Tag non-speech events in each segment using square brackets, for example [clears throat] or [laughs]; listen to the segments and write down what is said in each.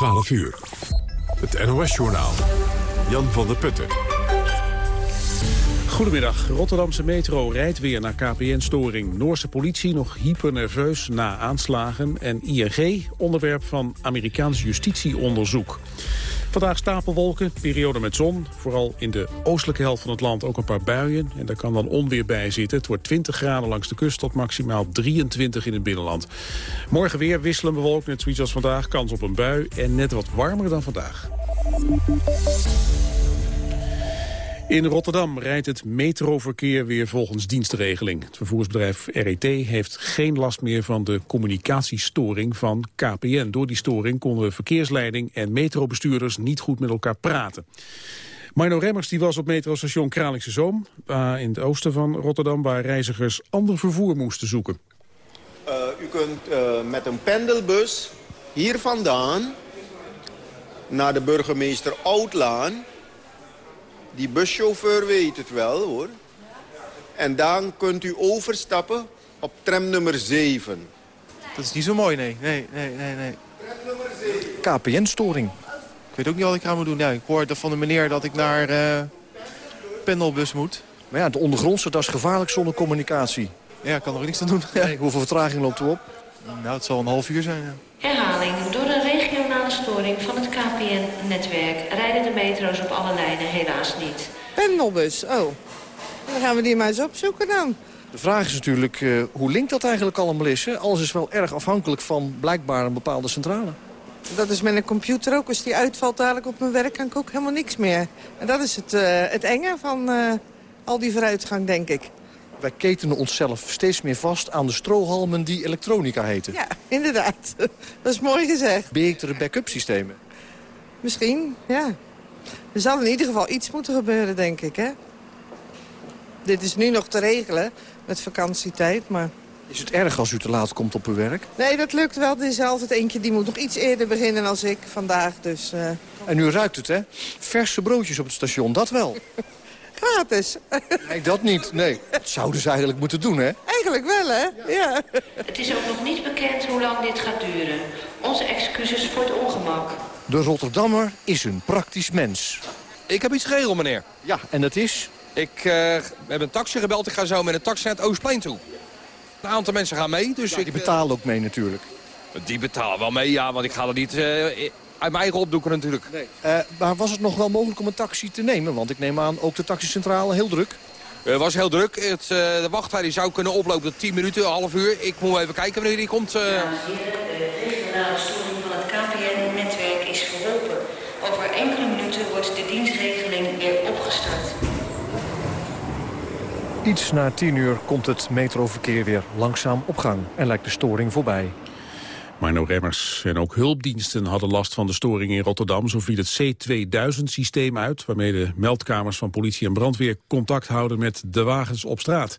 12 uur. Het NOS-journaal. Jan van der Putten. Goedemiddag. Rotterdamse metro rijdt weer naar KPN-storing. Noorse politie nog hypernerveus na aanslagen. En ING onderwerp van Amerikaans justitieonderzoek. Vandaag stapelwolken, periode met zon. Vooral in de oostelijke helft van het land ook een paar buien. En daar kan dan onweer bij zitten. Het wordt 20 graden langs de kust tot maximaal 23 in het binnenland. Morgen weer wisselen bewolkt, net zoiets als vandaag. Kans op een bui en net wat warmer dan vandaag. In Rotterdam rijdt het metroverkeer weer volgens dienstregeling. Het vervoersbedrijf RET heeft geen last meer van de communicatiestoring van KPN. Door die storing konden verkeersleiding en metrobestuurders niet goed met elkaar praten. Marno Remmers die was op metrostation Kralingse Zoom uh, in het oosten van Rotterdam... waar reizigers ander vervoer moesten zoeken. Uh, u kunt uh, met een pendelbus hier vandaan naar de burgemeester Oudlaan die buschauffeur weet het wel, hoor. En dan kunt u overstappen op tram nummer 7. Dat is niet zo mooi, nee. Nee, nee, nee, nee. Tram nummer 7. KPN-storing. Ik weet ook niet wat ik aan moet doen. Ja, ik hoorde van de meneer dat ik naar uh, pendelbus moet. Maar ja, de ondergrondse, dat is gevaarlijk zonder communicatie. Ja, ik kan er niks aan doen. Nee, hoeveel vertraging loopt erop? Nou, het zal een half uur zijn, ja. Herhaling. Door een regionale storing van het KPN-netwerk... rijden de metro's op alle lijnen helaas niet. Pendelbus, oh. Dan gaan we die maar eens opzoeken dan. De vraag is natuurlijk uh, hoe linkt dat eigenlijk allemaal is. Hè? Alles is wel erg afhankelijk van blijkbaar een bepaalde centrale. Dat is met een computer ook. Als die uitvalt dadelijk op mijn werk, kan ik ook helemaal niks meer. En dat is het, uh, het enge van uh, al die vooruitgang, denk ik wij ketenen onszelf steeds meer vast aan de strohalmen die elektronica heten. Ja, inderdaad. [laughs] Dat is mooi gezegd. Betere backup systemen. Misschien, ja. Er zal in ieder geval iets moeten gebeuren, denk ik, hè? Dit is nu nog te regelen met vakantietijd, maar... Is het erg als u te laat komt op uw werk? Nee, dat lukt wel. Er is altijd eentje die moet nog iets eerder beginnen als ik vandaag, dus... Uh... En u ruikt het, hè? Verse broodjes op het station, dat wel. [laughs] gratis. Nee, dat niet. Nee, dat zouden ze eigenlijk moeten doen, hè? Eigenlijk wel, hè? Ja. Het is ook nog niet bekend hoe lang dit gaat duren. Onze excuses voor het ongemak. De Rotterdammer is een praktisch mens. Ik heb iets geregeld, meneer. Ja, en dat is? Ik uh, heb een taxi gebeld. Ik ga zo met een taxi naar het Oostplein toe. Een aantal mensen gaan mee. Dus ja, ik, die betalen ook mee natuurlijk. Die betalen wel mee, ja, want ik ga er niet... Uh, uit mijn eigen opdoeken natuurlijk. Nee. Uh, maar was het nog wel mogelijk om een taxi te nemen? Want ik neem aan, ook de taxicentrale heel druk. Het uh, was heel druk. Het, uh, de wachttijd zou kunnen oplopen tot 10 minuten, een half uur. Ik moet even kijken wanneer die komt. Ja, de regionale storing van het KPN-netwerk is verholpen. Over enkele minuten wordt de dienstregeling weer opgestart. Iets na 10 uur komt het metroverkeer weer langzaam op gang en lijkt de storing voorbij. Marno Remmers en ook hulpdiensten hadden last van de storing in Rotterdam. Zo viel het C2000-systeem uit, waarmee de meldkamers van politie en brandweer contact houden met de wagens op straat.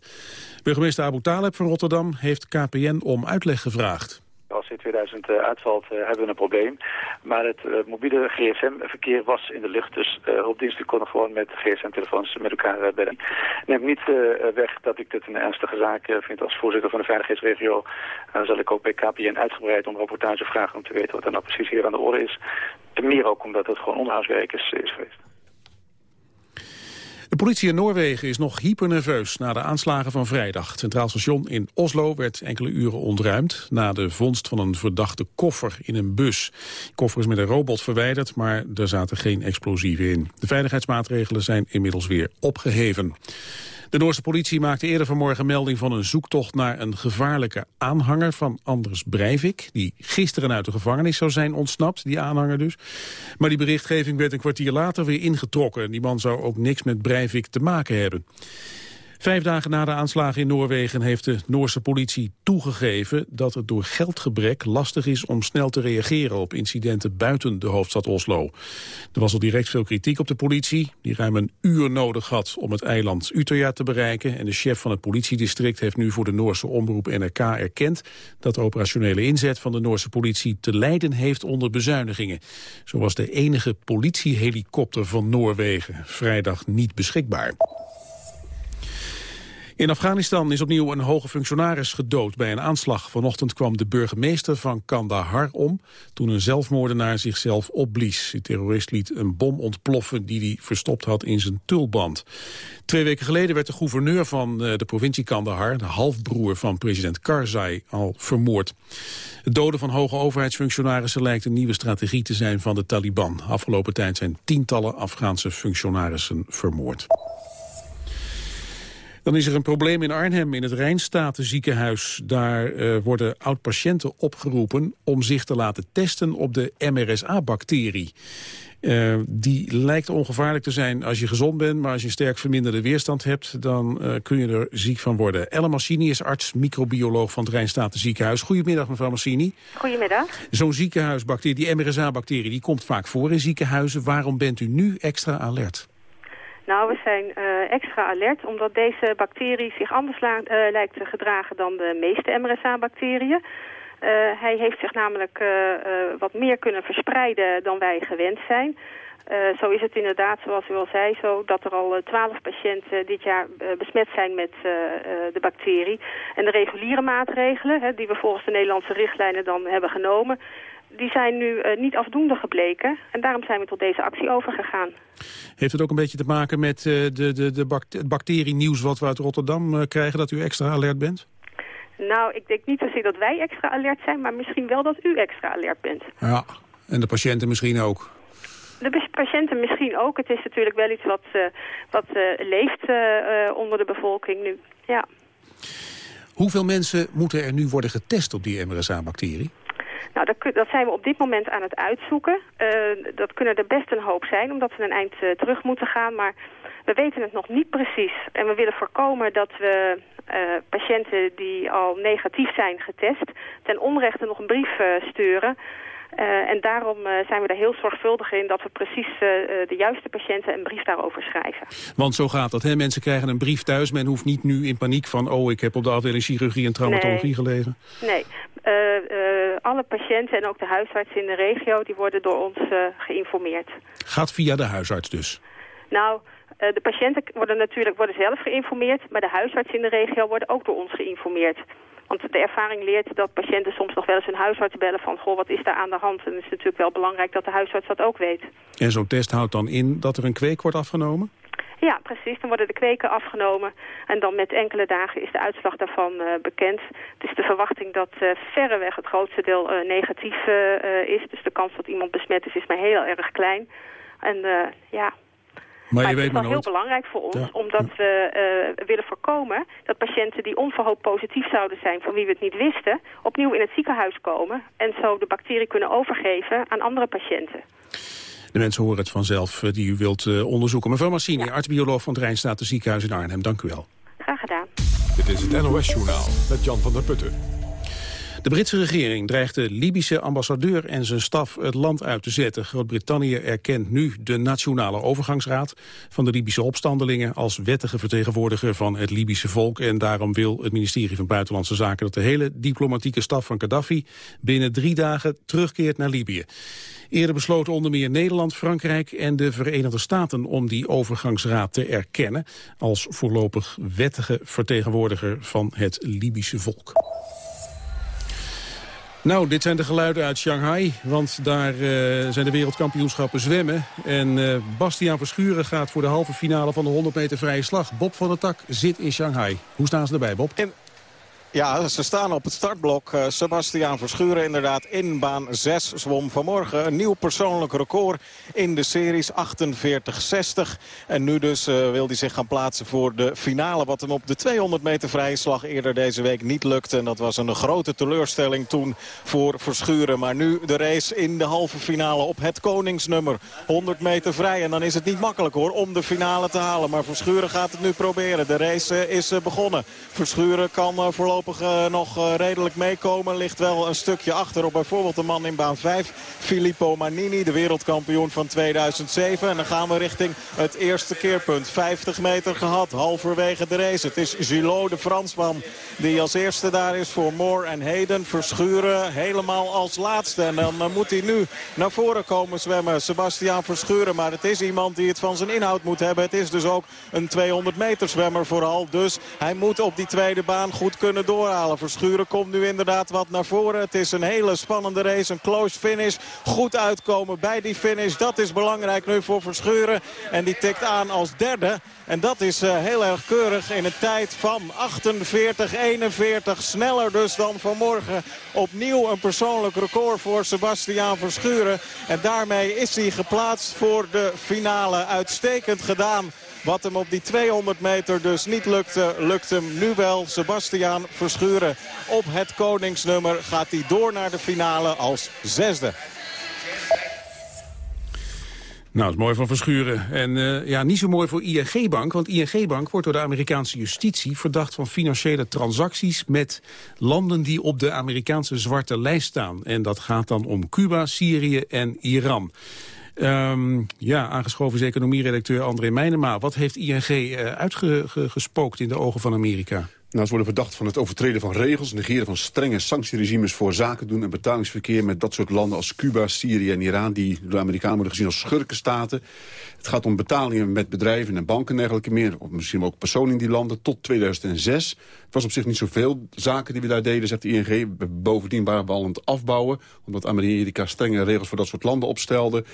Burgemeester Abu Taleb van Rotterdam heeft KPN om uitleg gevraagd. Als in 2000 uh, uitvalt, uh, hebben we een probleem. Maar het uh, mobiele gsm-verkeer was in de lucht. Dus hulpdiensten konden gewoon met gsm-telefoons met elkaar bellen. Neemt niet weg dat ik dit een ernstige zaak vind als voorzitter van de veiligheidsregio. Zal ik ook bij KPN uitgebreid om rapportage vragen om te weten wat er nou precies hier aan de orde is. En meer ook omdat het gewoon onderhoudswerk is, is geweest. Politie in Noorwegen is nog hypernerveus na de aanslagen van vrijdag. Het Centraal Station in Oslo werd enkele uren ontruimd... na de vondst van een verdachte koffer in een bus. De koffer is met een robot verwijderd, maar er zaten geen explosieven in. De veiligheidsmaatregelen zijn inmiddels weer opgeheven. De Noorse politie maakte eerder vanmorgen melding van een zoektocht naar een gevaarlijke aanhanger van Anders Breivik, die gisteren uit de gevangenis zou zijn ontsnapt, die aanhanger dus. Maar die berichtgeving werd een kwartier later weer ingetrokken. Die man zou ook niks met Breivik te maken hebben. Vijf dagen na de aanslagen in Noorwegen heeft de Noorse politie toegegeven dat het door geldgebrek lastig is om snel te reageren op incidenten buiten de hoofdstad Oslo. Er was al direct veel kritiek op de politie, die ruim een uur nodig had om het eiland Utøya te bereiken. En de chef van het politiedistrict heeft nu voor de Noorse omroep NRK erkend dat de operationele inzet van de Noorse politie te lijden heeft onder bezuinigingen. Zo was de enige politiehelikopter van Noorwegen vrijdag niet beschikbaar. In Afghanistan is opnieuw een hoge functionaris gedood bij een aanslag. Vanochtend kwam de burgemeester van Kandahar om... toen een zelfmoordenaar zichzelf opblies. De terrorist liet een bom ontploffen die hij verstopt had in zijn tulband. Twee weken geleden werd de gouverneur van eh, de provincie Kandahar... de halfbroer van president Karzai, al vermoord. Het doden van hoge overheidsfunctionarissen lijkt een nieuwe strategie te zijn van de Taliban. Afgelopen tijd zijn tientallen Afghaanse functionarissen vermoord. Dan is er een probleem in Arnhem in het Rijnstatenziekenhuis. Daar uh, worden oud-patiënten opgeroepen om zich te laten testen op de MRSA-bacterie. Uh, die lijkt ongevaarlijk te zijn als je gezond bent... maar als je een sterk verminderde weerstand hebt... dan uh, kun je er ziek van worden. Elle Massini is arts, microbioloog van het Rijnstatenziekenhuis. Goedemiddag, mevrouw Massini. Goedemiddag. Zo'n ziekenhuisbacterie, die MRSA-bacterie... die komt vaak voor in ziekenhuizen. Waarom bent u nu extra alert? Nou, we zijn uh, extra alert omdat deze bacterie zich anders uh, lijkt te gedragen dan de meeste MRSA-bacteriën. Uh, hij heeft zich namelijk wat meer kunnen verspreiden dan wij gewend zijn. zo is het inderdaad, zoals u al zei, zo dat er al twaalf patiënten dit jaar besmet zijn met de bacterie. En de reguliere maatregelen, hè, die we volgens de Nederlandse richtlijnen dan hebben genomen, die zijn nu uh, niet afdoende gebleken. En daarom zijn we tot deze actie overgegaan. Heeft het ook een beetje te maken met uh, de, de, de bact bacterienieuws wat we uit Rotterdam uh, krijgen, dat u extra alert bent? Nou, ik denk niet zozeer dat wij extra alert zijn, maar misschien wel dat u extra alert bent. Ja, en de patiënten misschien ook. De patiënten misschien ook. Het is natuurlijk wel iets wat, wat leeft onder de bevolking nu. Ja. Hoeveel mensen moeten er nu worden getest op die MRSA-bacterie? Nou, dat, dat, zijn we op dit moment aan het uitzoeken. Uh, dat kunnen er best een hoop zijn, omdat we een eind uh, terug moeten gaan. Maar we weten het nog niet precies. En we willen voorkomen dat we uh, patiënten die al negatief zijn getest... ten onrechte nog een brief sturen... Uh, en daarom uh, zijn we er heel zorgvuldig in dat we precies uh, de juiste patiënten een brief daarover schrijven. Want zo gaat dat, hè? Mensen krijgen een brief thuis. Men hoeft niet nu in paniek van, oh, ik heb op de afdeling chirurgie en traumatologie nee. gelegen. Nee, alle patiënten en ook de huisartsen in de regio, die worden door ons geïnformeerd. Gaat via de huisarts dus? Nou, de patiënten worden natuurlijk worden zelf geïnformeerd, maar de huisartsen in de regio worden ook door ons geïnformeerd. Want de ervaring leert dat patiënten soms nog wel eens hun huisarts bellen van... goh, wat is daar aan de hand? En het is natuurlijk wel belangrijk dat de huisarts dat ook weet. En zo'n test houdt dan in dat er een kweek wordt afgenomen? Ja, precies. Dan worden de kweken afgenomen. En dan met enkele dagen is de uitslag daarvan uh, bekend. Het is de verwachting dat uh, verreweg het grootste deel uh, negatief is. Dus de kans dat iemand besmet is, is maar heel erg klein. En ja, maar, maar je het weet is wel heel belangrijk voor ons, Ja. omdat we uh, willen voorkomen dat patiënten die onverhoopt positief zouden zijn, van wie we het niet wisten, opnieuw in het ziekenhuis komen en zo de bacterie kunnen overgeven aan andere patiënten. De mensen horen het vanzelf eh, die u wilt uh, onderzoeken. Mevrouw Massini, ja. arts-bioloog van het Rijnstaten ziekenhuis in Arnhem. Dank u wel. Graag gedaan. Dit is het NOS-journaal met Jan van der Putten. De Britse regering dreigt de Libische ambassadeur en zijn staf het land uit te zetten. Groot-Brittannië erkent nu de Nationale Overgangsraad van de Libische opstandelingen als wettige vertegenwoordiger van het Libische volk. En daarom wil het ministerie van Buitenlandse Zaken dat de hele diplomatieke staf van Gaddafi binnen drie dagen terugkeert naar Libië. Eerder besloten onder meer Nederland, Frankrijk en de Verenigde Staten om die overgangsraad te erkennen als voorlopig wettige vertegenwoordiger van het Libische volk. Nou, dit zijn de geluiden uit Shanghai, want daar uh, zijn de wereldkampioenschappen zwemmen. En uh, Bastiaan Verschuren gaat voor de halve finale van de 100 meter vrije slag. Bob van der Tak zit in Shanghai. Hoe staan ze erbij, Bob? Ja, ze staan op het startblok. Uh, Sebastiaan Verschuren inderdaad in baan 6 zwom vanmorgen. Een nieuw persoonlijk record in de series 48-60. En nu dus uh, wil hij zich gaan plaatsen voor de finale. Wat hem op de 200 meter vrije slag eerder deze week niet lukte. En dat was een grote teleurstelling toen voor Verschuren. Maar nu de race in de halve finale op het koningsnummer. 100 meter vrij. En dan is het niet makkelijk hoor om de finale te halen. Maar Verschuren gaat het nu proberen. De race uh, is begonnen. Verschuren kan voorlopig uh, nog uh, redelijk meekomen. Ligt wel een stukje achter op bijvoorbeeld de man in baan 5. Filippo Manini, de wereldkampioen van 2007. En dan gaan we richting het eerste keerpunt. 50 meter gehad, halverwege de race. Het is Gillot, de Fransman, die als eerste daar is voor Moore en Hayden. Verschuren helemaal als laatste. En dan uh, moet hij nu naar voren komen zwemmen. Sebastiaan Verschuren, maar het is iemand die het van zijn inhoud moet hebben. Het is dus ook een 200 meter zwemmer vooral. Dus hij moet op die tweede baan goed kunnen doorhalen. Verschuren komt nu inderdaad wat naar voren. Het is een hele spannende race, een close finish. Goed uitkomen bij die finish. Dat is belangrijk nu voor Verschuren. En die tikt aan als derde. En dat is uh, heel erg keurig in een tijd van 48-41. Sneller dus dan vanmorgen. Opnieuw een persoonlijk record voor Sebastiaan Verschuren. En daarmee is hij geplaatst voor de finale. Uitstekend gedaan. Wat hem op die 200 meter dus niet lukte, lukt hem nu wel. Sebastiaan Verschuren op het koningsnummer gaat hij door naar de finale als zesde. Nou, dat is mooi van Verschuren. En uh, ja, niet zo mooi voor ING-bank, want ING-bank wordt door de Amerikaanse justitie verdacht van financiële transacties met landen die op de Amerikaanse zwarte lijst staan. En dat gaat dan om Cuba, Syrië en Iran. Um, ja, aangeschoven is economieredacteur André Meijnema. Wat heeft ING uh, uitgespookt in de ogen van Amerika? Nou, ze worden verdacht van het overtreden van regels... negeren van strenge sanctieregimes voor zaken doen... en betalingsverkeer met dat soort landen als Cuba, Syrië en Iran... die door de Amerikanen worden gezien als schurkenstaten. Het gaat om betalingen met bedrijven en banken en dergelijke meer. Of misschien ook personen in die landen tot 2006. Het was op zich niet zoveel zaken die we daar deden, zegt de ING. Bovendien waren we al aan het afbouwen... omdat Amerika strenge regels voor dat soort landen opstelde.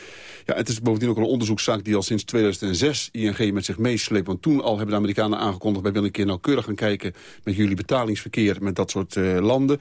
Ja, het is bovendien ook een onderzoekszaak die al sinds 2006 ING met zich meesleept. Want toen al hebben de Amerikanen aangekondigd... wij willen een keer nauwkeurig gaan kijken met jullie betalingsverkeer met dat soort uh, landen.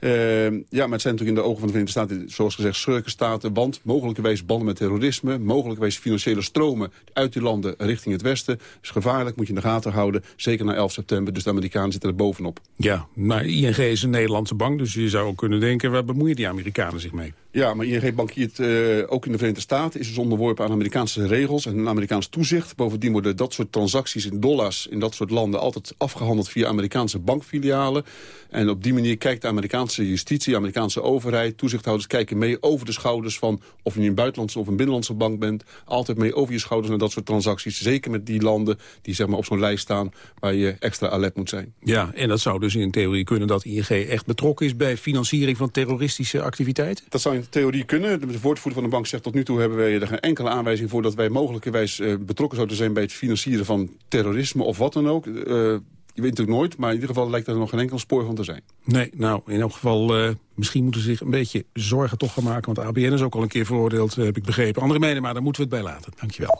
Uh, ja, maar het zijn natuurlijk in de ogen van de Verenigde Staten, zoals gezegd, schurkenstaten. Want mogelijkerwijs banden met terrorisme, mogelijkerwijs financiële stromen uit die landen richting het westen. Dat is gevaarlijk, moet je in de gaten houden. Zeker na 11 september, dus de Amerikanen zitten er bovenop. Ja, maar ING is een Nederlandse bank, dus je zou ook kunnen denken, waar bemoeien die Amerikanen zich mee? Ja, maar ING bankiert uh, ook in de Verenigde Staten, is dus onderworpen aan Amerikaanse regels en Amerikaans toezicht. Bovendien worden dat soort transacties in dollars in dat soort landen altijd afgehandeld via Amerikaanse bankfilialen. En op die manier kijkt de Amerikaanse justitie, de Amerikaanse overheid, toezichthouders kijken mee over de schouders van of je nu een buitenlandse of een binnenlandse bank bent. Altijd mee over je schouders naar dat soort transacties. Zeker met die landen die zeg maar, op zo'n lijst staan waar je extra alert moet zijn. Ja, en dat zou dus in theorie kunnen dat ING echt betrokken is bij financiering van terroristische activiteiten? Dat zou in theorie kunnen. De woordvoerder van de bank zegt tot nu toe hebben wij er geen enkele aanwijzing voor dat wij mogelijkerwijs uh, betrokken zouden zijn bij het financieren van terrorisme of wat dan ook. Uh, je weet natuurlijk nooit, maar in ieder geval lijkt er nog geen enkel spoor van te zijn. Nee, nou, in elk geval, uh, misschien moeten ze zich een beetje zorgen toch gaan maken. Want ABN is ook al een keer veroordeeld, heb ik begrepen. Andere meningen, maar daar moeten we het bij laten. Dankjewel.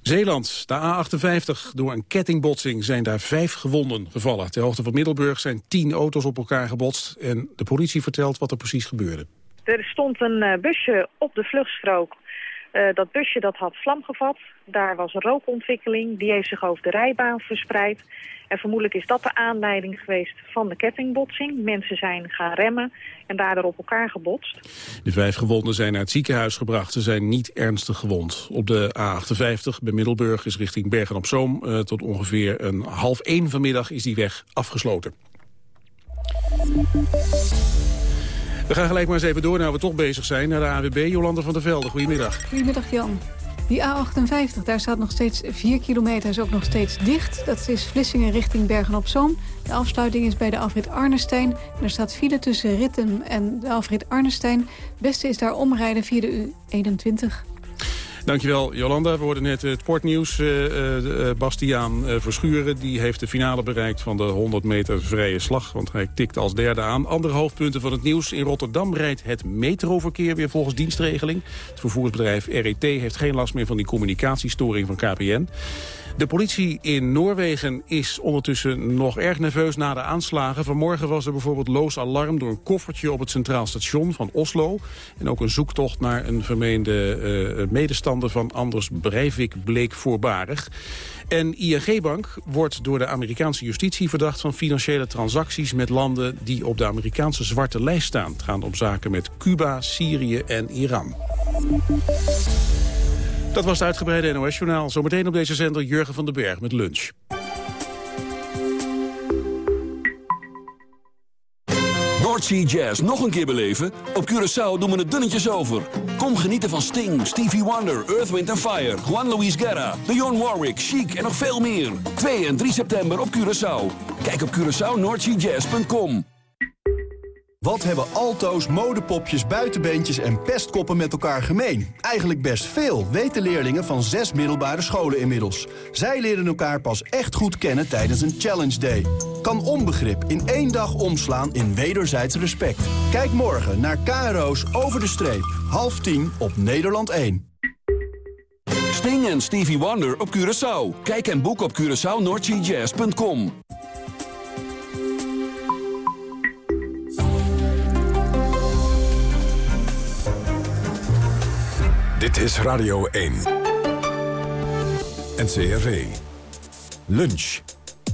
Zeeland, de A58. Door een kettingbotsing zijn daar vijf gewonden gevallen. Ter hoogte van Middelburg zijn tien auto's op elkaar gebotst. En de politie vertelt wat er precies gebeurde. Er stond een busje op de vluchtstrook uh, dat busje dat had vlam gevat. Daar was rookontwikkeling. Die heeft zich over de rijbaan verspreid. En vermoedelijk is dat de aanleiding geweest van de kettingbotsing. Mensen zijn gaan remmen en daardoor op elkaar gebotst. De vijf gewonden zijn naar het ziekenhuis gebracht. Ze zijn niet ernstig gewond. Op de A58 bij Middelburg is richting Bergen-op-Zoom... Uh, tot ongeveer een half één vanmiddag is die weg afgesloten. We gaan gelijk maar eens even door, nou we toch bezig zijn, naar de AWB. Jolande van der Velde, goedemiddag. Goedemiddag Jan. Die A58, daar staat nog steeds 4 kilometer, is ook nog steeds dicht. Dat is Vlissingen richting Bergen-op-Zoom. De afsluiting is bij de afrit Arnestein. er staat file tussen Ritten en de afrit Arnestein. Het beste is daar omrijden via de U21. Dankjewel, Jolanda. We hoorden net het sportnieuws. Uh, uh, Bastiaan uh, Verschuren die heeft de finale bereikt van de 100 meter vrije slag. Want hij tikt als derde aan. Andere hoofdpunten van het nieuws. In Rotterdam rijdt het metroverkeer weer volgens dienstregeling. Het vervoersbedrijf RET heeft geen last meer van die communicatiestoring van KPN. De politie in Noorwegen is ondertussen nog erg nerveus na de aanslagen. Vanmorgen was er bijvoorbeeld loos alarm door een koffertje op het centraal station van Oslo. En ook een zoektocht naar een vermeende uh, medestander van Anders Breivik bleek voorbarig. En ING Bank wordt door de Amerikaanse justitie verdacht van financiële transacties met landen die op de Amerikaanse zwarte lijst staan. Het gaat om zaken met Cuba, Syrië en Iran. Dat was het uitgebreide NOS-journaal. Zometeen op deze zender Jurgen van den Berg met lunch. Noordsea Jazz nog een keer beleven? Op Curaçao doen we het dunnetjes over. Kom genieten van Sting, Stevie Wonder, Earth, Wind Fire... Juan Luis Guerra, Dionne Warwick, Chic en nog veel meer. 2 en 3 september op Curaçao. Kijk op CuraçaoNoordseaJazz.com. Wat hebben alto's, modepopjes, buitenbeentjes en pestkoppen met elkaar gemeen? Eigenlijk best veel, weten leerlingen van zes middelbare scholen inmiddels. Zij leren elkaar pas echt goed kennen tijdens een Challenge Day. Kan onbegrip in één dag omslaan in wederzijds respect. Kijk morgen naar KRO's Over de Streep. Half tien op Nederland 1. Sting en Stevie Wonder op Curaçao. Kijk en boek op CuraçaoNordGJazz.com. Dit is Radio 1. NCRV. Lunch.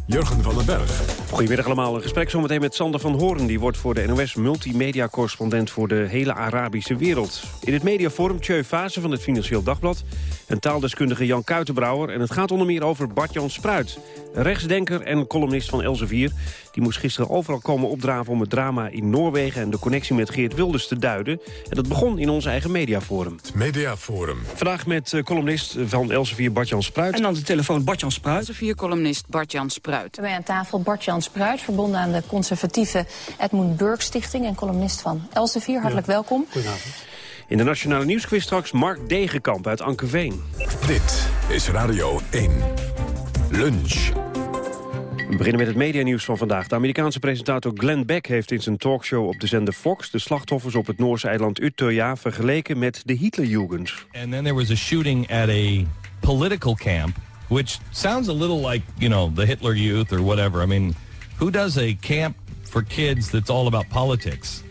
Jurgen van den Berg. Goedemiddag allemaal. Een gesprek zometeen met Sander van Hoorn. Die wordt voor de NOS multimedia-correspondent voor de hele Arabische wereld. In het mediaforum Tjeu Fase van het Financieel Dagblad. En taaldeskundige Jan Kuitenbrouwer. En het gaat onder meer over Bart-Jan Spruit. Rechtsdenker en columnist van Elsevier. Die moest gisteren overal komen opdraven om het drama in Noorwegen... en de connectie met Geert Wilders te duiden. En dat begon in ons eigen mediaforum. Het Mediaforum. Vandaag met uh, columnist van Elsevier Bart-Jan Spruit. En dan de telefoon Bart-Jan Spruit. Elsevier-columnist Bart-Jan Spruit. Bij aan tafel Bart-Jan Spruit, verbonden aan de conservatieve Edmund Burke Stichting... en columnist van Elsevier. Hartelijk ja. welkom. Goedenavond. In de Nationale Nieuwsquiz straks Mark Degenkamp uit Ankerveen. Dit is Radio 1. Lunch. We beginnen met het medianieuws van vandaag. De Amerikaanse presentator Glenn Beck heeft in zijn talkshow op de zender Fox... de slachtoffers op het Noorse eiland Utøya vergeleken met de Hitlerjugend. And then there was a shooting at a political camp... which sounds a little like, you know, the Hitler Youth or whatever. I mean, who does a camp for kids that's all about politics?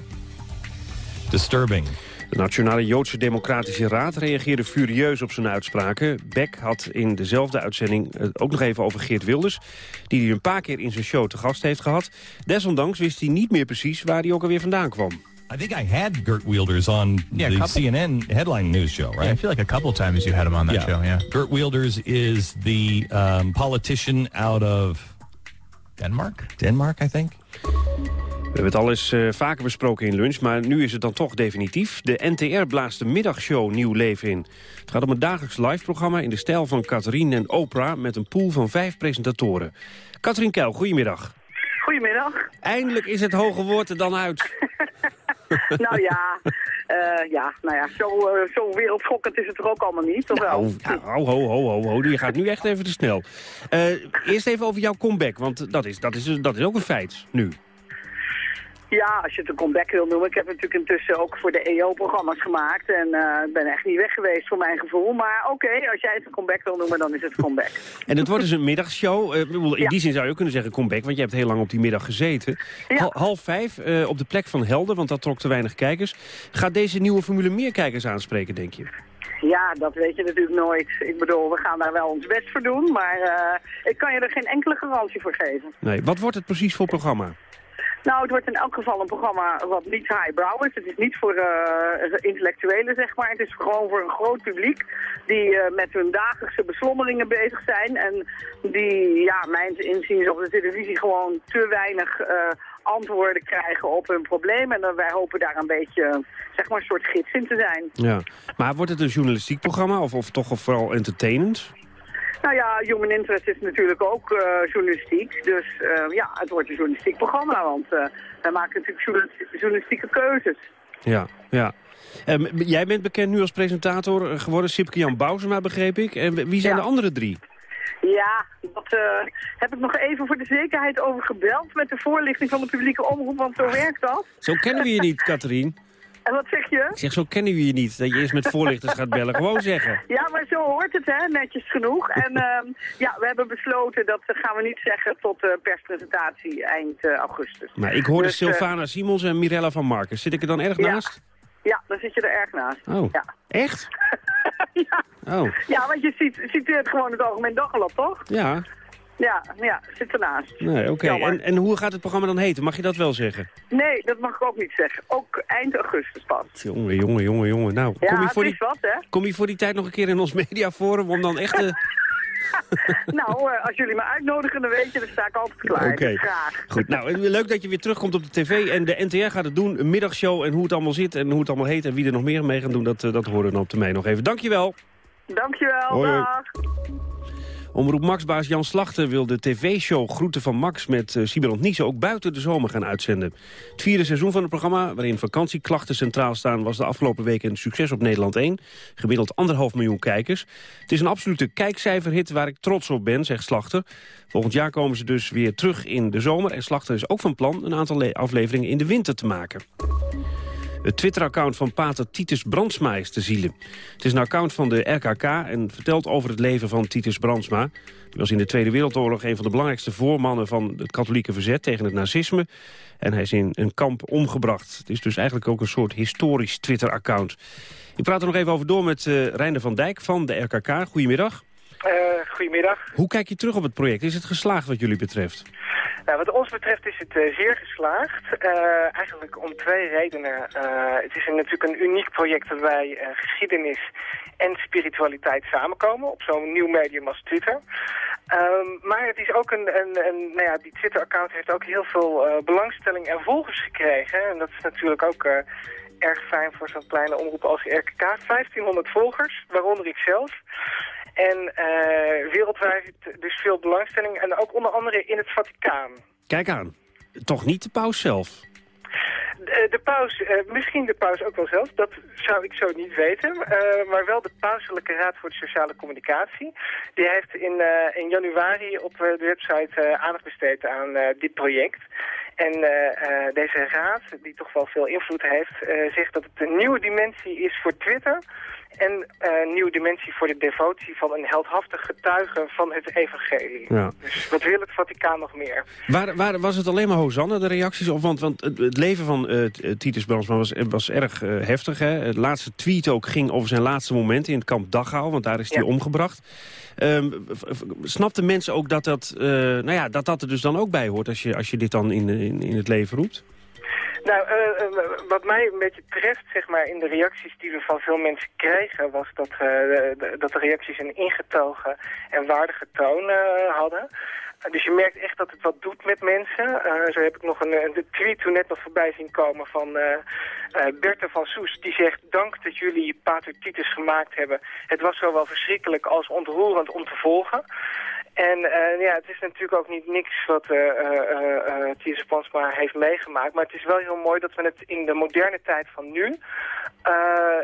Disturbing. De Nationale Joodse Democratische Raad reageerde furieus op zijn uitspraken. Beck had in dezelfde uitzending het ook nog even over Geert Wilders... die hij een paar keer in zijn show te gast heeft gehad. Desondanks wist hij niet meer precies waar hij ook alweer vandaan kwam. I think I had Gert Wilders on Yeah, the CNN headline news show, right? Yeah, I feel like a couple times you had him on that show, yeah. Gert Wilders is the um, politician out of Denmark? Denmark, I think. We hebben het al eens uh, vaker besproken in lunch, maar nu is het dan toch definitief. De NTR blaast de middagshow nieuw leven in. Het gaat om een dagelijks live-programma in de stijl van Catherine en Oprah... met een pool van vijf presentatoren. Katrien Keil, goedemiddag. Goedemiddag. Eindelijk is het hoge woord er dan uit. [laughs] nou ja, uh, ja, nou ja zo, uh, zo wereldschokkend is het er ook allemaal niet, toch nou, wel? Nou, ho, ho, ho, ho, je gaat nu echt even te snel. Uh, eerst even over jouw comeback, want dat is, dat is, dat is ook een feit, nu. Ja, als je het een comeback wil noemen. Ik heb natuurlijk intussen ook voor de EO-programma's gemaakt. En ik ben echt niet weg geweest voor mijn gevoel. Maar oké, okay, als jij het een comeback wil noemen, dan is het comeback. [laughs] En het wordt dus een middagshow. in ja. die zin zou je ook kunnen zeggen comeback, want je hebt heel lang op die middag gezeten. Ja. Half vijf, uh, op de plek van Helder, want dat trok te weinig kijkers. Gaat deze nieuwe formule meer kijkers aanspreken, denk je? Ja, dat weet je natuurlijk nooit. Ik bedoel, we gaan daar wel ons best voor doen. Maar uh, ik kan je er geen enkele garantie voor geven. Nee, wat wordt het precies voor programma? Nou, het wordt in elk geval een programma wat niet highbrow is. Het is niet voor uh, intellectuelen, zeg maar. Het is gewoon voor een groot publiek die uh, met hun dagelijkse beslommeringen bezig zijn. En die, ja, mijn inziens op de televisie gewoon te weinig uh, antwoorden krijgen op hun problemen. En wij hopen daar een beetje, zeg maar, een soort gids in te zijn. Ja, maar wordt het een journalistiek programma of, of toch vooral entertainend? Nou ja, Human Interest is natuurlijk ook uh, journalistiek. Dus uh, ja, het wordt een journalistiek programma, want uh, wij maken natuurlijk journalistieke keuzes. Ja, ja. Um, jij bent bekend nu als presentator geworden, Sipke Jan Bouzema, begreep ik. En wie zijn ja. de andere drie? Ja, dat uh, heb ik nog even voor de zekerheid over gebeld met de voorlichting van de publieke omroep, want zo werkt dat. Zo kennen we je niet, Katrien. En wat zeg je? Ik zeg, zo kennen we je niet, dat je eerst met voorlichters gaat bellen. Gewoon zeggen. Ja, maar zo hoort het, hè, netjes genoeg. En uh, ja, we hebben besloten, dat gaan we niet zeggen tot de perspresentatie eind uh, augustus. Maar ik hoorde Dus, Sylvana Simons en Mirella van Marcus. Zit ik er dan erg ja. naast? Ja, dan zit je er erg naast. Oh, ja. echt? [laughs] ja. Oh, ja, want je ziet, citeert gewoon het Algemeen Dagblad, toch? ja. Ja, ja, zit ernaast. Nee, oké. En, en hoe gaat het programma dan heten? Mag je dat wel zeggen? Nee, dat mag ik ook niet zeggen. Ook eind augustus pas. Jongen, jongen, jongen, jongen. Nou, Ja, kom, je voor die, wat, hè? kom je voor die tijd nog een keer in ons [laughs] mediaforum om dan echt... eh, [laughs] nou, eh, als jullie me uitnodigen, dan weet je, dan sta ik altijd klaar. Oké. Dus graag. Goed, nou, leuk dat je weer terugkomt op de tv. En de NTR gaat het doen, een middagshow. En hoe het allemaal zit en hoe het allemaal heet... en wie er nog meer mee gaan doen, dat, eh, dat horen we dan op termijn nog even. Dankjewel. Dankjewel, Hoi, hoi. Omroep Max-baas Jan Slachter wil de tv-show Groeten van Max... met uh, Sieberand Niesen ook buiten de zomer gaan uitzenden. Het vierde seizoen van het programma, waarin vakantieklachten centraal staan... was de afgelopen week een succes op Nederland 1. Gemiddeld anderhalf miljoen kijkers. Het is een absolute kijkcijferhit waar ik trots op ben, zegt Slachter. Volgend jaar komen ze dus weer terug in de zomer. En Slachter is ook van plan een aantal le- afleveringen in de winter te maken. Het Twitter-account van pater Titus Brandsma is te zielen. Het is een account van de RKK en vertelt over het leven van Titus Brandsma. Hij was in de Tweede Wereldoorlog een van de belangrijkste voormannen van het katholieke verzet tegen het nazisme. En hij is in een kamp omgebracht. Het is dus eigenlijk ook een soort historisch Twitter-account. Ik praat er nog even over door met uh, Reinder van Dijk van de RKK. Goedemiddag. Uh, goedemiddag. Hoe kijk je terug op het project? Is het geslaagd wat jullie betreft? Nou, wat ons betreft is het uh, zeer geslaagd. Uh, eigenlijk om twee redenen. Uh, het is een, natuurlijk een uniek project waarbij geschiedenis en spiritualiteit samenkomen op zo'n nieuw medium als Twitter. Um, maar het is ook een, een, een nou ja, die Twitter-account heeft ook heel veel belangstelling en volgers gekregen. En dat is natuurlijk ook erg fijn voor zo'n kleine omroep als RKK. 1500 volgers, waaronder ik zelf. En uh, wereldwijd dus veel belangstelling. En ook onder andere in het Vaticaan. Kijk aan. Toch niet de paus zelf? De, de paus, uh, misschien de paus ook wel zelf, dat zou ik zo niet weten. Uh, maar wel de pauselijke raad voor de sociale communicatie. Die heeft in, in januari op de website aandacht besteed aan dit project. En deze raad, die toch wel veel invloed heeft, zegt dat het een nieuwe dimensie is voor Twitter en een uh, nieuwe dimensie voor de devotie van een heldhaftig getuige van het evangelie. Ja. Dus wat wil het Vaticaan nog meer? Waar, waar, was het alleen maar Hosanna, de reacties? Of, want want het, leven van uh, Titus Brandsma was, was erg uh, heftig. Hè? Het laatste tweet ook ging over zijn laatste moment in het kamp Dachau, want daar is hij ja. omgebracht. Um, snapten mensen ook dat dat, nou ja, dat dat er dus dan ook bij hoort als je, als je dit dan in, in, in het leven roept? Nou, uh, uh, wat mij een beetje treft, zeg maar, in de reacties die we van veel mensen kregen, was dat, uh, de, dat de reacties een ingetogen en waardige toon hadden. Dus je merkt echt dat het wat doet met mensen. zo heb ik nog een, tweet toen net nog voorbij zien komen van Berthe van Soes. Die zegt, dank dat jullie Pater Titus gemaakt hebben. Het was zowel verschrikkelijk als ontroerend om te volgen. En uh, ja, het is natuurlijk ook niet niks wat uh, uh, Pansma heeft meegemaakt. Maar het is wel heel mooi dat we het in de moderne tijd van nu...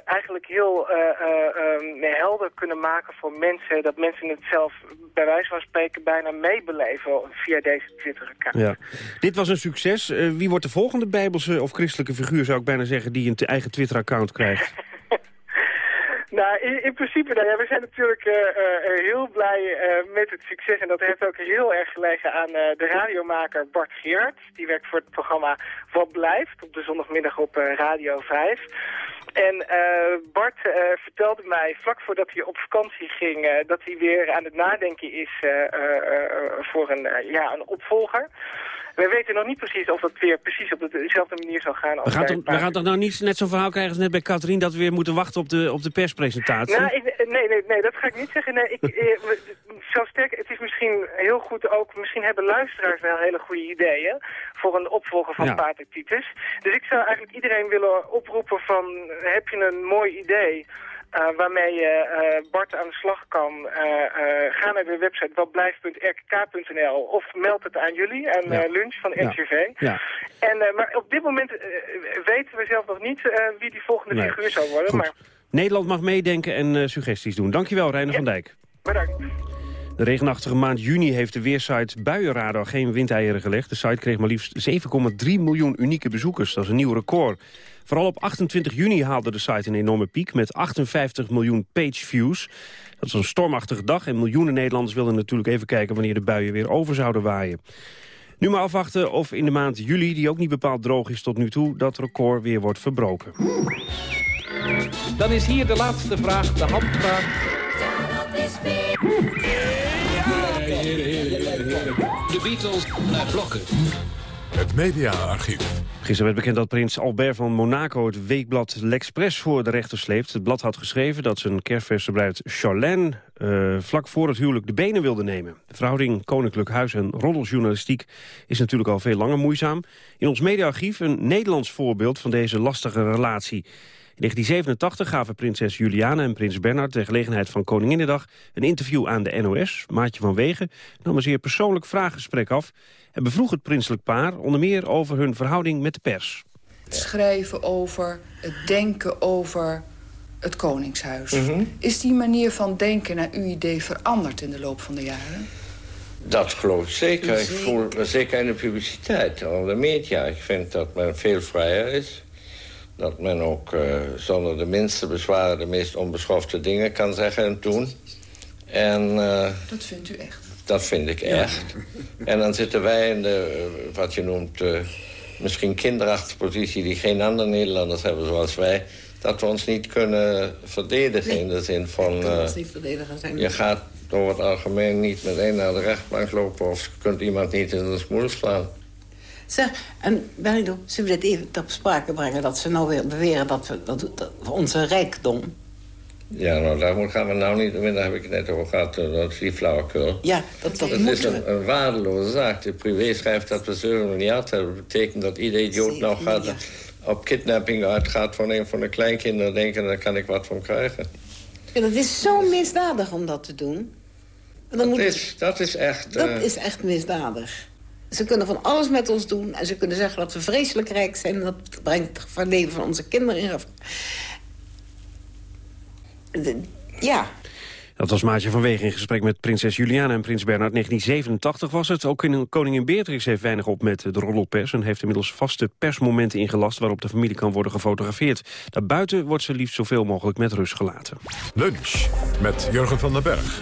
eigenlijk heel um, helder kunnen maken voor mensen... dat mensen het zelf bij wijze van spreken bijna meebeleven via deze Twitter-account. Ja. Dit was een succes. wie wordt de volgende bijbelse of christelijke figuur, zou ik bijna zeggen... die een eigen Twitter-account krijgt? [laughs] Nou, in, in, principe, nou we zijn natuurlijk uh, uh, heel blij uh, met het succes. En dat heeft ook heel erg gelegen aan de radiomaker Bart Gerard. Die werkt voor het programma Wat Blijft op de zondagmiddag op Radio 5. En Bart vertelde mij vlak voordat hij op vakantie ging... dat hij weer aan het nadenken is voor een, ja, een opvolger. We weten nog niet precies of dat weer precies op dezelfde manier zal gaan. Als we, gaan toch, we gaan toch nou niet net zo'n verhaal krijgen als net bij Katrien... dat we weer moeten wachten op de, op de perspresentatie? Nou, ik, nee, nee, nee, dat ga ik niet zeggen. Nee, ik, [laughs] eh, sterk, het is misschien heel goed ook... Misschien hebben luisteraars wel hele goede ideeën... voor een opvolger van ja. Pater Titus. Dus ik zou eigenlijk iedereen willen oproepen van... heb je een mooi idee... Uh, waarmee je uh, Bart aan de slag kan. Uh, ga naar de website watblijft.rkk.nl of meld het aan jullie, aan ja. lunch van NCV. Ja. ja. En, maar op dit moment weten we zelf nog niet wie die volgende nee. figuur zal worden. Maar... Nederland mag meedenken en suggesties doen. Dankjewel, Reiner van Dijk. Bedankt. De regenachtige maand juni heeft de weersite Buienradar geen windeieren gelegd. De site kreeg maar liefst 7,3 miljoen unieke bezoekers. Dat is een nieuw record. Vooral op 28 juni haalde de site een enorme piek met 58 miljoen pageviews. Dat is een stormachtige dag en miljoenen Nederlanders wilden natuurlijk even kijken wanneer de buien weer over zouden waaien. Nu maar afwachten of in de maand juli, die ook niet bepaald droog is tot nu toe, dat record weer wordt verbroken. Dan is hier de laatste vraag, de handvraag. De Beatles naar blokken. Het mediaarchief. Gisteren werd bekend dat prins Albert van Monaco het weekblad L'Express voor de rechter sleept. Het blad had geschreven dat zijn kerstverse bruid Charlène eh, vlak voor het huwelijk de benen wilde nemen. De verhouding Koninklijk Huis en roddeljournalistiek is natuurlijk al veel langer moeizaam. In ons mediaarchief een Nederlands voorbeeld van deze lastige relatie. In 1987 gaven prinses Juliana en prins Bernhard... ter gelegenheid van Koninginnedag een interview aan de NOS. Maatje van Wegen nam een zeer persoonlijk vraaggesprek af... en bevroeg het prinselijk paar onder meer over hun verhouding met de pers. Het schrijven over, het denken over het Koningshuis. Mhm. Is die manier van denken naar uw idee veranderd in de loop van de jaren? Dat geloof ik zeker. Ik Zeker. voel zeker in de publiciteit, al de media. Ik vind dat men veel vrijer is. Dat men ook eh, zonder de minste bezwaren de meest onbeschofte dingen kan zeggen en doen. En eh, Dat vindt u echt? dat vind ik echt. En dan zitten wij in de, eh, wat je noemt, eh, misschien kinderachtige positie... die geen andere Nederlanders hebben zoals wij... dat we ons niet kunnen verdedigen in de zin van... kunnen eh, ons niet verdedigen zijn. je gaat door het algemeen niet meteen naar de rechtbank lopen... of je kunt iemand niet in de smoel slaan. Zeg, en Berlindo, zullen we dit even ter sprake brengen... dat ze nou weer beweren dat we, dat, onze rijkdom... Ja, nou, daar gaan we nou niet... Daar heb ik het net over gehad, eh, dat is die flauwekul. Ja, dat, dat is een, een waardeloze zaak. De privé schrijft dat we 7 miljard hebben. Dat betekent dat ieder idioot nou gaat, op kidnapping uitgaat... van een van de kleinkinderen denken... daar kan ik wat van krijgen. Ja, dat is zo misdadig om dat te doen. En dan Dat moet- is, dat is echt... Dat eh, is echt misdadig. Ze kunnen van alles met ons doen. En ze kunnen zeggen dat we vreselijk rijk zijn. En dat brengt het leven van onze kinderen in gevaar. De- Ja, Dat was Maatje van Wegen in gesprek met prinses Juliana en prins Bernhard. 1987 was het. Ook in- koningin Beatrix heeft weinig op met de roddelpers... en heeft inmiddels vaste persmomenten ingelast... waarop de familie kan worden gefotografeerd. Daarbuiten wordt ze liefst zoveel mogelijk met rust gelaten. Lunch met Jurgen van den Berg.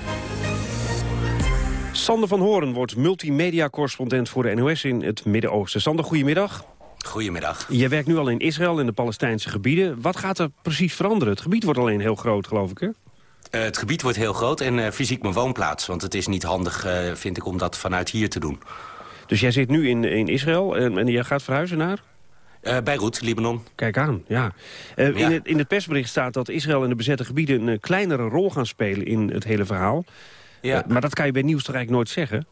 Sander van Horen wordt multimedia-correspondent voor de NOS in het Midden-Oosten. Sander, goedemiddag. Goedemiddag. Je werkt nu al in Israël en de Palestijnse gebieden. Wat gaat er precies veranderen? Het gebied wordt alleen heel groot, geloof ik, hè? Eh, het gebied wordt heel groot en eh, fysiek mijn woonplaats. Want het is niet handig, eh, vind ik, om dat vanuit hier te doen. Dus jij zit nu in, in Israël en, en jij gaat verhuizen naar? Eh Beirut, Libanon. Kijk aan, ja. Ja. In, het, in het persbericht staat dat Israël en de bezette gebieden... een kleinere rol gaan spelen in het hele verhaal. Ja. Eh, maar dat kan je bij Nieuws nooit zeggen?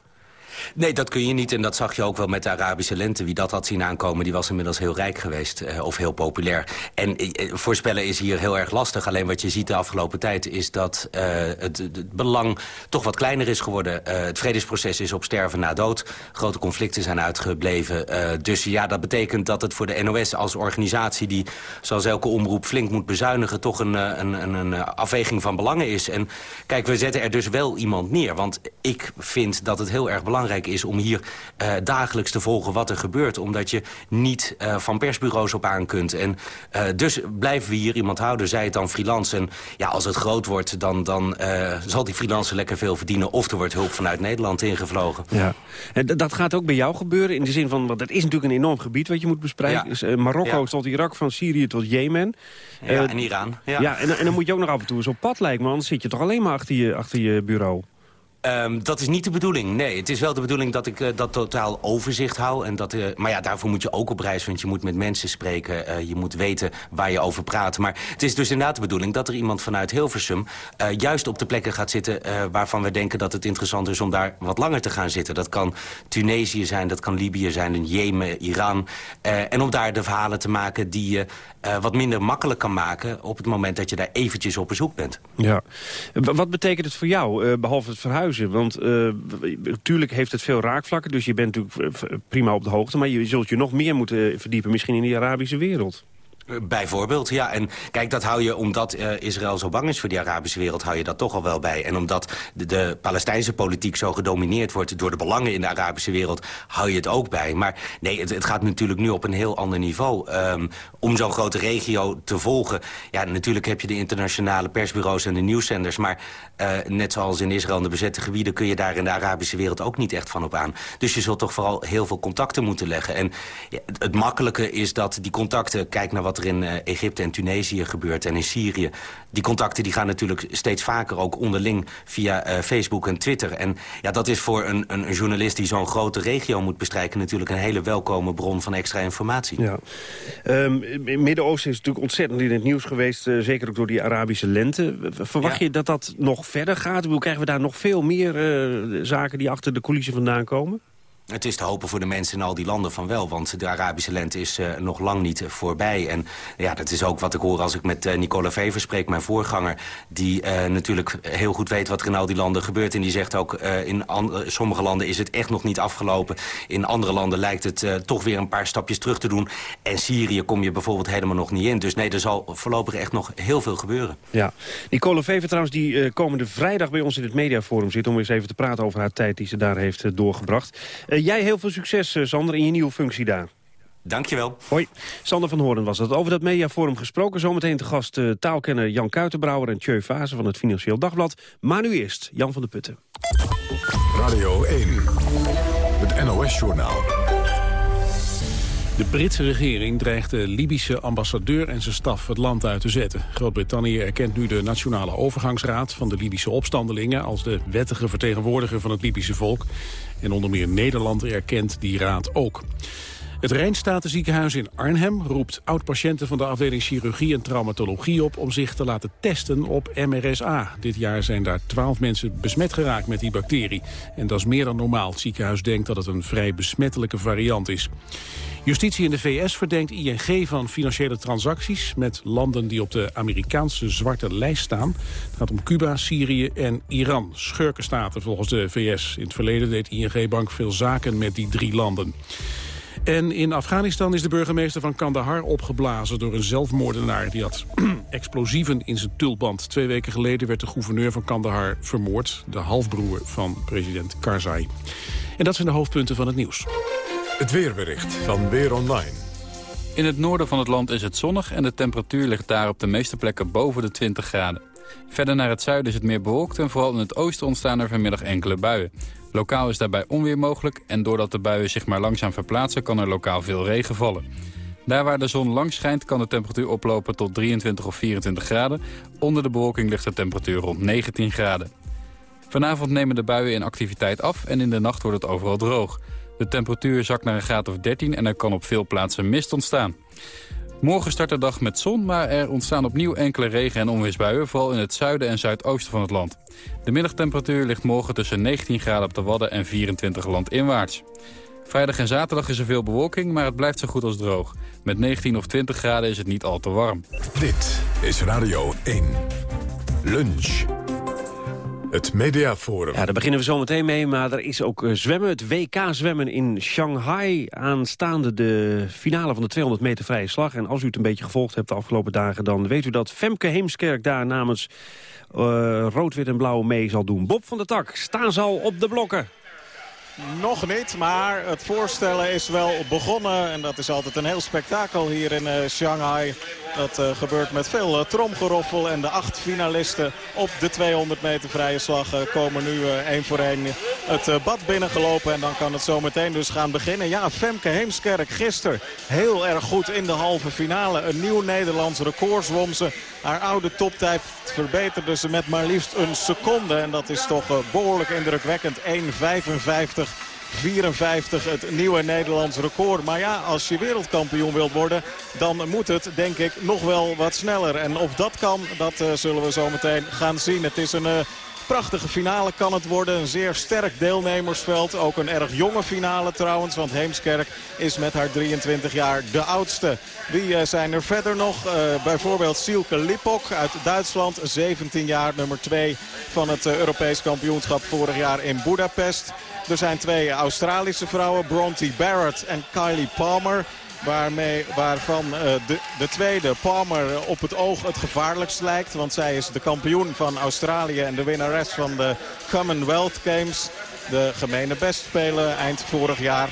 Nee, dat kun je niet. En dat zag je ook wel met de Arabische lente. Wie dat had zien aankomen, die was inmiddels heel rijk geweest. eh, of heel populair. En eh, voorspellen is hier heel erg lastig. Alleen wat je ziet de afgelopen tijd is dat eh, het, het belang toch wat kleiner is geworden. Eh, het vredesproces is op sterven na dood. Grote conflicten zijn uitgebleven. Eh, dus ja, dat betekent dat het voor de NOS als organisatie... die zoals elke omroep flink moet bezuinigen... toch een, eh, een, een, een afweging van belangen is. En kijk, we zetten er dus wel iemand neer. Want ik vind dat het heel erg belangrijk is om hier eh, dagelijks te volgen wat er gebeurt. Omdat je niet eh, van persbureaus op aan kunt. En eh, dus blijven we hier iemand houden, zij het dan freelance. En ja, als het groot wordt, dan, dan zal die freelancer lekker veel verdienen. Of er wordt hulp vanuit Nederland ingevlogen. Ja. En dat gaat ook bij jou gebeuren in de zin van... want het is natuurlijk een enorm gebied wat je moet bespreken. Ja. Dus, Marokko Ja. tot Irak, van Syrië tot Jemen. Ja, en Iran. Ja, Ja. en, en dan moet je ook nog af en toe eens op pad lijken... want anders zit je toch alleen maar achter je, achter je bureau. Ehm, dat is niet de bedoeling. Nee, het is wel de bedoeling dat ik eh, dat totaal overzicht hou. En dat, eh, maar ja, daarvoor moet je ook op reis, want je moet met mensen spreken. eh, je moet weten waar je over praat. Maar het is dus inderdaad de bedoeling dat er iemand vanuit Hilversum... juist op de plekken gaat zitten waarvan we denken dat het interessant is... om daar wat langer te gaan zitten. Dat kan Tunesië zijn, dat kan Libië zijn, en Jemen, Iran. En om daar de verhalen te maken die je wat minder makkelijk kan maken... op het moment dat je daar eventjes op bezoek bent. Ja. Wat betekent het voor jou, eh, behalve het verhuizen? Want eh, natuurlijk heeft het veel raakvlakken, dus je bent natuurlijk eh, prima op de hoogte... maar je zult je nog meer moeten verdiepen, misschien in die Arabische wereld. Bijvoorbeeld, ja. En kijk, dat hou je omdat eh, Israël zo bang is voor die Arabische wereld... hou je dat toch al wel bij. En omdat de, de Palestijnse politiek zo gedomineerd wordt... door de belangen in de Arabische wereld, hou je het ook bij. Maar nee, het, gaat natuurlijk nu op een heel ander niveau. Ehm, om zo'n grote regio te volgen... ja, natuurlijk heb je de internationale persbureaus en de nieuwszenders... maar eh, net zoals in Israël en de bezette gebieden... kun je daar in de Arabische wereld ook niet echt van op aan. Dus je zult toch vooral heel veel contacten moeten leggen. En het makkelijke is dat die contacten... kijk naar wat er in Egypte en Tunesië gebeurt en in Syrië. Die contacten die gaan natuurlijk steeds vaker ook onderling via Facebook en Twitter. En ja, dat is voor een, een, journalist die zo'n grote regio moet bestrijken... natuurlijk een hele welkome bron van extra informatie. Ja. Um, Midden-Oosten is natuurlijk ontzettend in het nieuws geweest. zeker ook door die Arabische lente. Verwacht je dat dat nog verder gaat? Hoe krijgen we daar nog veel meer zaken die achter de coulissen vandaan komen? Het is te hopen voor de mensen in al die landen van wel. Want de Arabische lente is uh, nog lang niet voorbij. En ja, dat is ook wat ik hoor als ik met uh, Nicola Vever spreek, mijn voorganger. Die uh, natuurlijk heel goed weet wat er in al die landen gebeurt. En die zegt ook, in sommige landen is het echt nog niet afgelopen. In andere landen lijkt het toch weer een paar stapjes terug te doen. En Syrië kom je bijvoorbeeld helemaal nog niet in. Dus nee, er zal voorlopig echt nog heel veel gebeuren. Ja, Nicola Vever trouwens, die komende vrijdag bij ons in het mediaforum zit... om eens even te praten over haar tijd die ze daar heeft doorgebracht. Eh, jij heel veel succes, eh, Sander, in je nieuwe functie daar. Dankjewel. Hoi. Sander van Hoorn was het. Over dat mediaforum gesproken. Zometeen te gast uh, taalkenner Jan Kuitenbrouwer en Tjeu Fase van het Financieel Dagblad. Maar nu eerst Jan van de Putten. Radio 1. Het NOS-journaal. De Britse regering dreigt de Libische ambassadeur en zijn staf het land uit te zetten. Groot-Brittannië erkent nu de Nationale Overgangsraad van de Libische opstandelingen als de wettige vertegenwoordiger van het Libische volk. En onder meer Nederland erkent die raad ook. Het Rijnstatenziekenhuis in Arnhem roept oud-patiënten van de afdeling chirurgie en traumatologie op om zich te laten testen op MRSA. Dit jaar zijn daar twaalf mensen besmet geraakt met die bacterie. En dat is meer dan normaal. Het ziekenhuis denkt dat het een vrij besmettelijke variant is. Justitie in de VS verdenkt ING van financiële transacties met landen die op de Amerikaanse zwarte lijst staan. Het gaat om Cuba, Syrië en Iran. Schurkenstaten volgens de VS. In het verleden deed ING-bank veel zaken met die drie landen. En in Afghanistan is de burgemeester van Kandahar opgeblazen door een zelfmoordenaar. Die had [clears throat] explosieven in zijn tulband. Twee weken geleden werd de gouverneur van Kandahar vermoord. De halfbroer van president Karzai. En dat zijn de hoofdpunten van het nieuws. Het weerbericht van Weer Online. In het noorden van het land is het zonnig en de temperatuur ligt daar op de meeste plekken boven de 20 graden. Verder naar het zuiden is het meer bewolkt en vooral in het oosten ontstaan er vanmiddag enkele buien. Lokaal is daarbij onweer mogelijk en doordat de buien zich maar langzaam verplaatsen kan er lokaal veel regen vallen. Daar waar de zon lang schijnt kan de temperatuur oplopen tot 23 of 24 graden. Onder de bewolking ligt de temperatuur rond 19 graden. Vanavond nemen de buien in activiteit af en in de nacht wordt het overal droog. De temperatuur zakt naar een graad of 13 en er kan op veel plaatsen mist ontstaan. Morgen start de dag met zon, maar er ontstaan opnieuw enkele regen- en onweersbuien... vooral in het zuiden en zuidoosten van het land. De middagtemperatuur ligt morgen tussen 19 graden op de Wadden en 24 landinwaarts. Vrijdag en zaterdag is er veel bewolking, maar het blijft zo goed als droog. Met 19 of 20 graden is het niet al te warm. Dit is Radio 1. Lunch. Het Mediaforum. Ja, daar beginnen we zo meteen mee, maar er is ook eh, zwemmen. Het WK zwemmen in Shanghai. Aanstaande de finale van de 200 meter vrije slag. En als u het een beetje gevolgd hebt de afgelopen dagen... dan weet u dat Femke Heemskerk daar namens uh, rood, wit en blauw mee zal doen. Bob van der Tak, staan ze al op de blokken. Nog niet, maar het voorstellen is wel begonnen. En dat is altijd een heel spektakel hier in uh, Shanghai. Dat uh, gebeurt met veel uh, tromgeroffel. En de acht finalisten op de 200 meter vrije slag komen nu één voor één het bad binnengelopen. En dan kan het zo meteen dus gaan beginnen. Ja, Femke Heemskerk gisteren heel erg goed in de halve finale. Een nieuw Nederlands record zwom ze. Haar oude toptijd verbeterde ze met maar liefst een seconde. En dat is toch behoorlijk indrukwekkend. 1,55 54 het nieuwe Nederlands record. Maar ja, als je wereldkampioen wilt worden, dan moet het denk ik nog wel wat sneller. En of dat kan, dat uh, zullen we zo meteen gaan zien. Het is een... Uh, prachtige finale kan het worden. Een zeer sterk deelnemersveld. Ook een erg jonge finale trouwens. Want Heemskerk is met haar 23 jaar de oudste. Wie uh, zijn er verder nog? Uh, bijvoorbeeld Sielke Lipok uit Duitsland. 17 jaar, nummer 2 van het uh, Europees kampioenschap vorig jaar in Budapest. Er zijn twee Australische vrouwen, Bronte Barrett en Kylie Palmer. Waarmee, waarvan uh, de, de tweede, Palmer, op het oog het gevaarlijkst lijkt. Want zij is de kampioen van Australië en de winnares van de Commonwealth Games. De gemene bestspelen eind vorig jaar.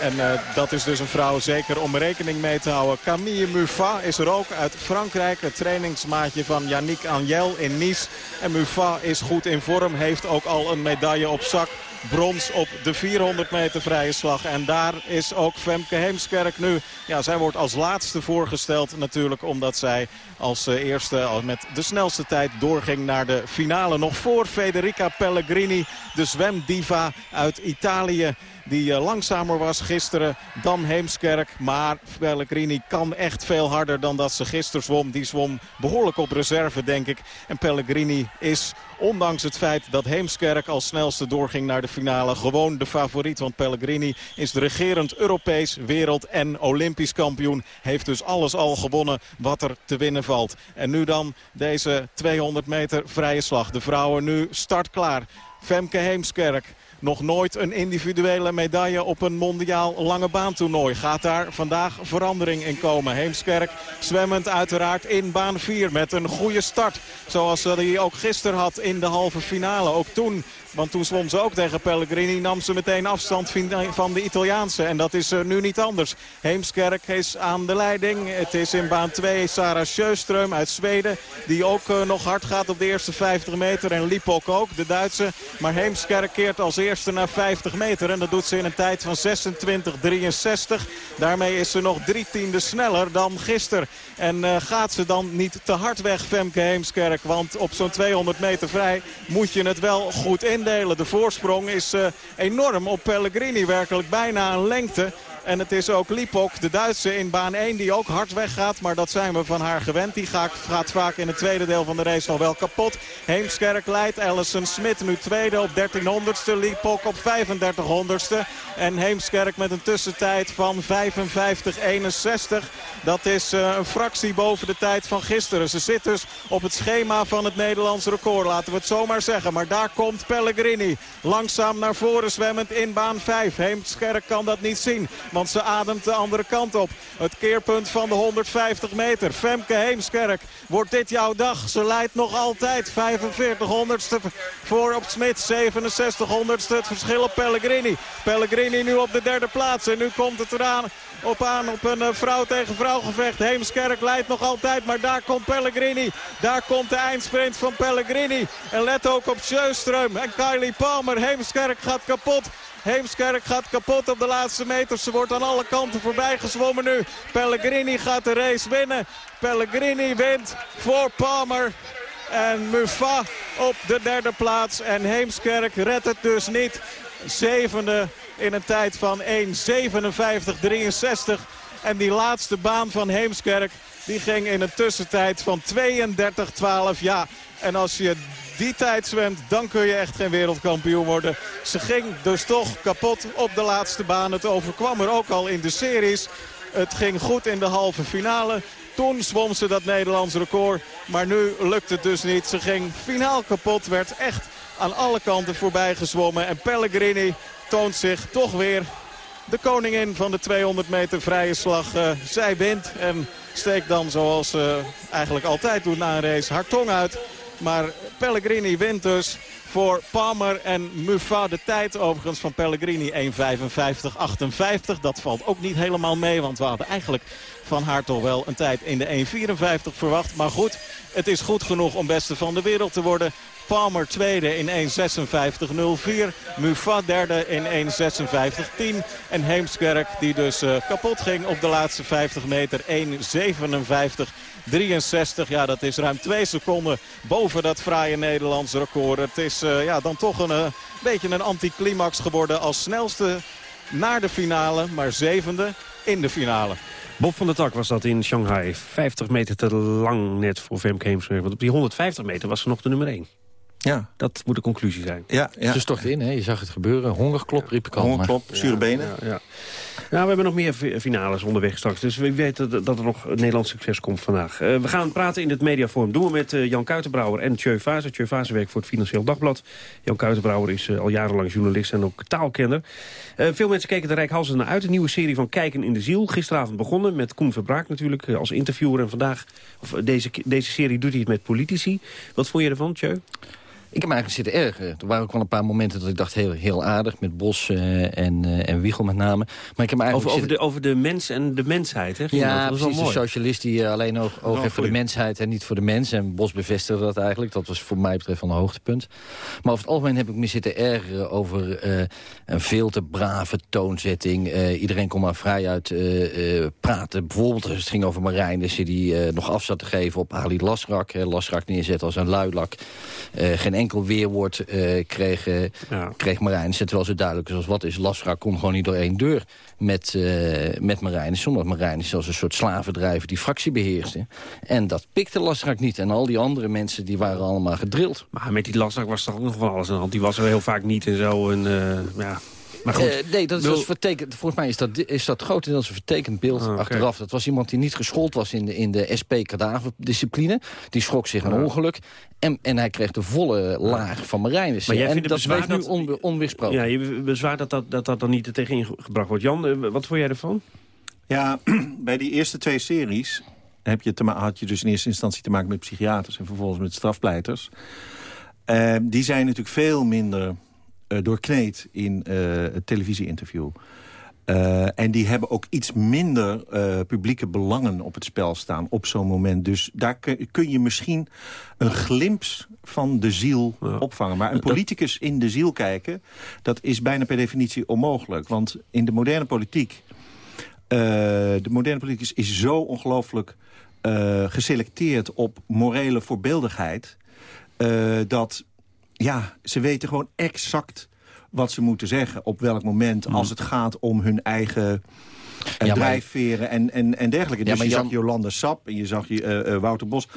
En uh, dat is dus een vrouw zeker om rekening mee te houden. Camille Muffat is er ook uit Frankrijk. Het trainingsmaatje van Yannick Angel in Nice. En Muffat is goed in vorm. Heeft ook al een medaille op zak brons op de 400 meter vrije slag. En daar is ook Femke Heemskerk nu. Ja, zij wordt als laatste voorgesteld natuurlijk omdat zij als eh, eerste al met de snelste tijd doorging naar de finale. Nog voor Federica Pellegrini, de zwemdiva uit Italië die uh, langzamer was gisteren dan Heemskerk. Maar Pellegrini kan echt veel harder dan dat ze gisteren zwom. Die zwom behoorlijk op reserve, denk ik. En Pellegrini is, ondanks het feit dat Heemskerk als snelste doorging naar de finale... gewoon de favoriet, want Pellegrini is de regerend Europees, wereld- en Olympisch kampioen. Heeft dus alles al gewonnen wat er te winnen valt. En nu dan deze 200 meter vrije slag. De vrouwen nu startklaar. Femke Heemskerk nog nooit een individuele medaille op een mondiaal lange baantoernooi. Gaat daar vandaag verandering in komen. Heemskerk zwemmend uiteraard in baan 4 met een goede start. Zoals die ook gisteren had in de halve finale. Ook toen want toen zwom ze ook tegen Pellegrini. Nam ze meteen afstand van de Italiaanse. En dat is nu niet anders. Heemskerk is aan de leiding. Het is in baan 2 Sarah Sjöström uit Zweden. Die ook nog hard gaat op de eerste 50 meter. En Lipok ook, de Duitse. Maar Heemskerk keert als eerste naar 50 meter. En dat doet ze in een tijd van 26-63. Daarmee is ze nog drie tienden sneller dan gisteren. En uh, gaat ze dan niet te hard weg, Femke Heemskerk? Want op zo'n 200 meter vrij moet je het wel goed in De voorsprong is uh, enorm op Pellegrini. Werkelijk bijna een lengte. En het is ook Lipok, de Duitse in baan 1, die ook hard weggaat. Maar dat zijn we van haar gewend. Die gaat, vaak in het tweede deel van de race al wel kapot. Heemskerk leidt. Allison Smit nu tweede op 1300ste. Lipok op 3500ste. En Heemskerk met een tussentijd van 55-61. Dat is uh, een fractie boven de tijd van gisteren. Ze zit dus op het schema van het Nederlands record. Laten we het zomaar zeggen. Maar daar komt Pellegrini. Langzaam naar voren zwemmend in baan 5. Heemskerk kan dat niet zien. Want ze ademt de andere kant op. Het keerpunt van de 150 meter. Femke Heemskerk. Wordt dit jouw dag? Ze leidt nog altijd 45 honderdste voor op Smit. 67 honderdste het verschil op Pellegrini. Pellegrini nu op de derde plaats. En nu komt het eraan op aan op een vrouw tegen vrouw gevecht. Heemskerk leidt nog altijd, maar daar komt Pellegrini. Daar komt de eindsprint van Pellegrini. En let ook op Sjöström en Kylie Palmer. Heemskerk gaat kapot. Heemskerk gaat kapot op de laatste meters. Ze wordt aan alle kanten voorbij gezwommen nu. Pellegrini gaat de race winnen. Pellegrini wint voor Palmer. En Mufa op de derde plaats. En Heemskerk redt het dus niet. Zevende in een tijd van 1.57.63. En die laatste baan van Heemskerk die ging in een tussentijd van 32-12. Ja, en als je die tijd zwemt, dan kun je echt geen wereldkampioen worden. Ze ging dus toch kapot op de laatste baan. Het overkwam er ook al in de series. Het ging goed in de halve finale. Toen zwom ze dat Nederlands record. Maar nu lukt het dus niet. Ze ging finaal kapot. Werd echt aan alle kanten voorbij gezwommen. En Pellegrini toont zich toch weer de koningin van de 200 meter vrije slag. Uh, zij wint en steekt dan zoals ze eigenlijk altijd doet na een race haar tong uit. Maar Pellegrini wint dus voor Palmer en Muffa. De tijd overigens van Pellegrini 1.55.58. Dat valt ook niet helemaal mee, want we hadden eigenlijk van haar toch wel een tijd in de 1.54 verwacht. Maar goed, het is goed genoeg om beste van de wereld te worden. Palmer tweede in 1.56.04. Mufa derde in 1.56.10. En Heemskerk die dus uh, kapot ging op de laatste 50 meter 1.57. 63, ja dat is ruim twee seconden boven dat fraaie Nederlands record. Het is uh, ja, dan toch een uh, beetje een anticlimax geworden als snelste naar de finale, maar zevende in de finale. Bob van der Tak was dat in Shanghai. 50 meter te lang net voor Femke Heemskerk. Want op die 150 meter was ze nog de nummer 1. Ja. Dat moet de conclusie zijn. Ja, ja. Ze stortte in, hè? je zag het gebeuren. Hongerklop riep ik al. Hongerklop, zure benen. Ja, ja. Nou, we hebben nog meer finales onderweg straks. Dus we weten dat er nog Nederlands succes komt vandaag. Uh, we gaan praten in het mediaforum. Doen we met uh, Jan Kuitenbrouwer en Tjeu Vaze. Tjeu Vaze werkt voor het Financieel Dagblad. Jan Kuitenbrouwer is uh, al jarenlang journalist en ook taalkenner. veel mensen keken er rijkhalsend naar uit. Een nieuwe serie van Kijken in de Ziel. Gisteravond begonnen met Koen Verbraak natuurlijk als interviewer. En vandaag, of deze, deze serie doet hij het met politici. Wat vond je ervan, Tjeu? Ik heb me eigenlijk zitten ergeren. Er waren ook wel een paar momenten dat ik dacht heel, heel aardig. Met Bos eh, en, uh, en Wiegel met name. Maar ik heb me eigenlijk over, over, de, over de mens en de mensheid, hè? Ja, dat, precies. Een socialist die uh, alleen oog, oog heeft voor de mensheid en niet voor de mens. En Bos bevestigde dat eigenlijk. Dat was voor mij betreft van een hoogtepunt. Maar over het algemeen heb ik me zitten ergeren over een veel te brave toonzetting. iedereen kon maar vrij uit praten. Bijvoorbeeld, het ging over Marijnissen die nog af zat te geven op Ali Lasrak. Lasrak neerzet als een luilak. geen enkel weerwoord uh, kreeg, uh, ja. kreeg Marijnissen. Terwijl ze duidelijk is als wat is. Lasra kon gewoon niet door één deur met, uh, met Marijnissen. Omdat Marijnissen als een soort slavendrijver die fractie beheerste. En dat pikte Lasrak niet. En al die andere mensen die waren allemaal gedrild. Maar met die Lasrak was toch ook nog wel alles aan de hand. Die was er heel vaak niet en zo. En, ja... Maar goed. Uh, nee, dat is dus vertekend. Volgens mij is dat, is dat grotendeels een vertekend beeld oh, okay. achteraf. Dat was iemand die niet geschoold was in de, in de SP-kadaverdiscipline. Die schrok zich een ongeluk. En, en hij kreeg de volle laag van. Maar jij en dat werd nu on, onweersproken. Ja, je bezwaar dat dat, dat dat dan niet er tegen gebracht wordt. Jan, uh, wat vond jij ervan? Ja, [clears throat] bij die eerste twee series heb je te had je dus in eerste instantie te maken met psychiaters... en vervolgens met strafpleiters. Uh, die zijn natuurlijk veel minder uh, doorkneed in uh, het televisieinterview. Uh, en die hebben ook iets minder publieke belangen op het spel staan op zo'n moment. Dus daar kun, kun, je misschien een glimp van de ziel ja. opvangen. Maar een politicus in de ziel kijken, dat is bijna per definitie onmogelijk. Want in de moderne politiek, de moderne politicus is zo ongelooflijk geselecteerd op morele voorbeeldigheid... dat ja, ze weten gewoon exact wat ze moeten zeggen. Op welk moment, Mm. als het gaat om hun eigen... Uh, Ja, maar- drijfveren en, en, en dergelijke. Ja, dus je Jan- zag Jolanda Sap en je zag je, eh, eh, Wouter Bos.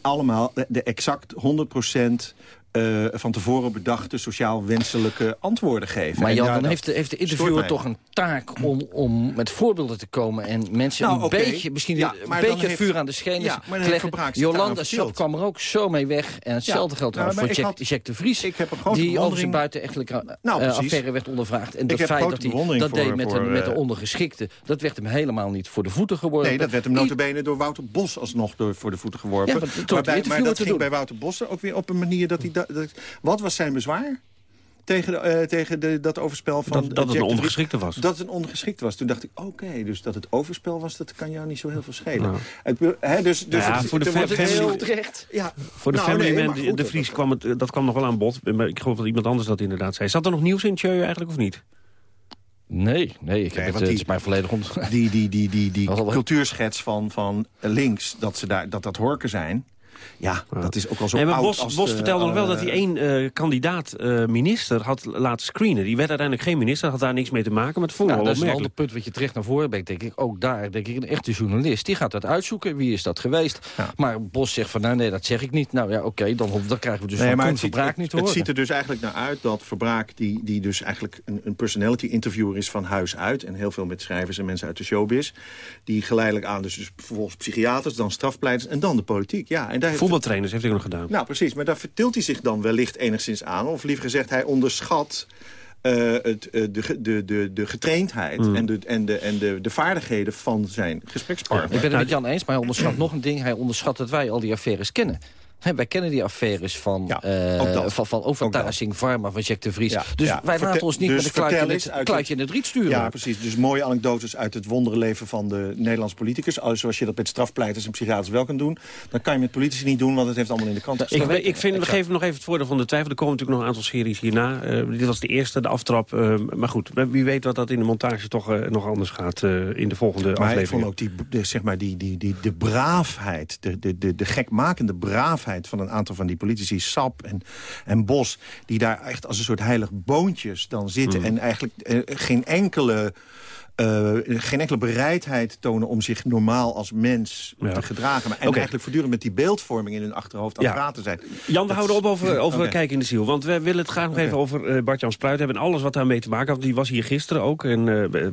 Allemaal de, de exact 100% eh, van tevoren bedachte sociaal wenselijke antwoorden geven. Maar Jan, ja, dan heeft de, heeft de interviewer toch een taak om, om met voorbeelden te komen... en mensen Nou, een beetje, misschien Ja, een beetje heeft- vuur aan de schenen Ja, maar leggen. Jolanda. Sap kwam er ook zo mee weg. En hetzelfde geldt nou, voor Jack, had- Jack de Vries... Ik heb een die over zijn buitenechtelijke Nou, eh, precies. affaire werd ondervraagd. En dat heb feit dat hij dat deed met, voor, een, met de ondergeschikte... dat werd hem helemaal niet voor de voeten geworpen. Nee, dat werd hem notabene door Wouter Bos alsnog door, voor de voeten geworpen. Maar maar dat ging bij Wouter Bos ook weer op een manier dat hij... dat, wat was zijn bezwaar? Tegen, de, eh, tegen de, dat overspel van Dat- dat het een ondergeschikte was. Dat het een ondergeschikte was. Toen dacht ik, oké, dus dat het overspel was... dat kan jou niet zo heel veel schelen. Nou. Dus, dus Ja, het- voor de er wordt family- heel- Terecht. Ja, Voor de nou, family nee, man, maar goed, de dat- Vries, kwam het, dat kwam nog wel aan bod. Maar ik geloof dat iemand anders dat inderdaad zei. Zat er nog nieuws in, Tjeu, eigenlijk, of niet? Nee, nee, ik heb Nee, het, eh, die- het is mij volledig om... die, die, die, die, die [laughs] cultuurschets van, van links, dat, ze daar, dat dat horken zijn... Ja, dat is ook al zo Nee, maar oud Bos, als Bos de, vertelde nog wel eh, dat hij één eh, kandidaat eh, minister had laten screenen. Die werd uiteindelijk geen minister, had daar niks mee te maken. Maar het vond Nou, wel dat is een ander punt wat je terecht naar voren brengt. Denk ik, ook daar, denk ik, een echte journalist. Die gaat dat uitzoeken. Wie is dat geweest? Maar Bos zegt van, nou nee, dat zeg ik niet. Nou ja, oké, dan, dan krijgen we dus Nee, van maar het ziet, Verbraak het, niet te het horen. ziet er dus eigenlijk naar uit dat Verbraak... die, die dus eigenlijk een, een personality interviewer is van huis uit... en heel veel met schrijvers en mensen uit de showbiz... die geleidelijk aan dus, dus vervolgens psychiaters, dan strafpleiters... en dan de politiek. Ja, en daar heeft, Voetbaltrainers heeft hij ook nog gedaan. nou, precies. Maar daar vertilt hij zich dan wellicht enigszins aan. Of liever gezegd, hij onderschat eh, het, eh, de, de, de, de getraindheid... Mm. en, de, en, de, en de, de vaardigheden van zijn gesprekspartner. Ik ben het met Jan eens, maar hij onderschat nog een ding. Hij onderschat dat wij al die affaires kennen. Wij kennen die affaires van, eh ook dat. van, van Overtuiging, Pharma, van Jack de Vries. Ja, dus ja. wij laten ons niet dus met een kluitje, in het, kluitje in riet sturen. Ja, precies. Dus mooie anekdotes uit het wonderleven van de Nederlandse politicus. Als- Zoals je dat met strafpleiters en psychiaters wel kan doen. Dan kan je met politici niet doen, want het heeft allemaal in de kant Ik, gestaan. ik vind, we geven nog even het voordeel van de twijfel. Er komen natuurlijk nog een aantal series hierna. Eh, dit was de eerste, de aftrap. Eh, maar goed, wie weet wat dat in de montage toch eh, nog anders gaat eh, in de volgende Maar ik aflevering. vond ook die, de, zeg maar die, die, die, de braafheid, de, de, de, de gekmakende braafheid van een aantal van die politici, Sap en, en Bos, die daar echt als een soort heilig boontjes dan zitten Mm. en eigenlijk eh, geen enkele... eh, geen enkele bereidheid tonen om zich normaal als mens Ja. te gedragen. Maar, en eigenlijk voortdurend met die beeldvorming in hun achterhoofd aan Ja. het praten zijn. Jan, we houden op over, over Oké. Kijk in de Ziel. Want we willen het graag nog even over eh, Bart-Jan Spruit hebben. En alles wat daarmee te maken had. Die was hier gisteren ook. En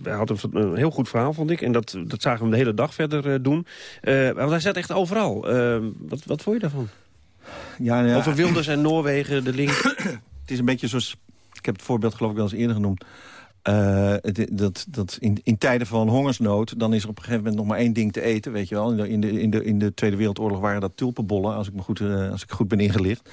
hij had een, een heel goed verhaal, vond ik. En dat, dat zagen we de hele dag verder doen. Want hij zat echt overal. Wat, wat vond je daarvan? Ja, ja. Over Wilders en Noorwegen, de link. [coughs] Het is een beetje zoals... Ik heb het voorbeeld geloof ik wel eens eerder genoemd. Uh, dat, dat in, in tijden van hongersnood, dan is er op een gegeven moment nog maar één ding te eten, weet je wel. In de, in de, in de, Tweede Wereldoorlog waren dat tulpenbollen, als ik me goed, uh, als ik goed ben ingelicht.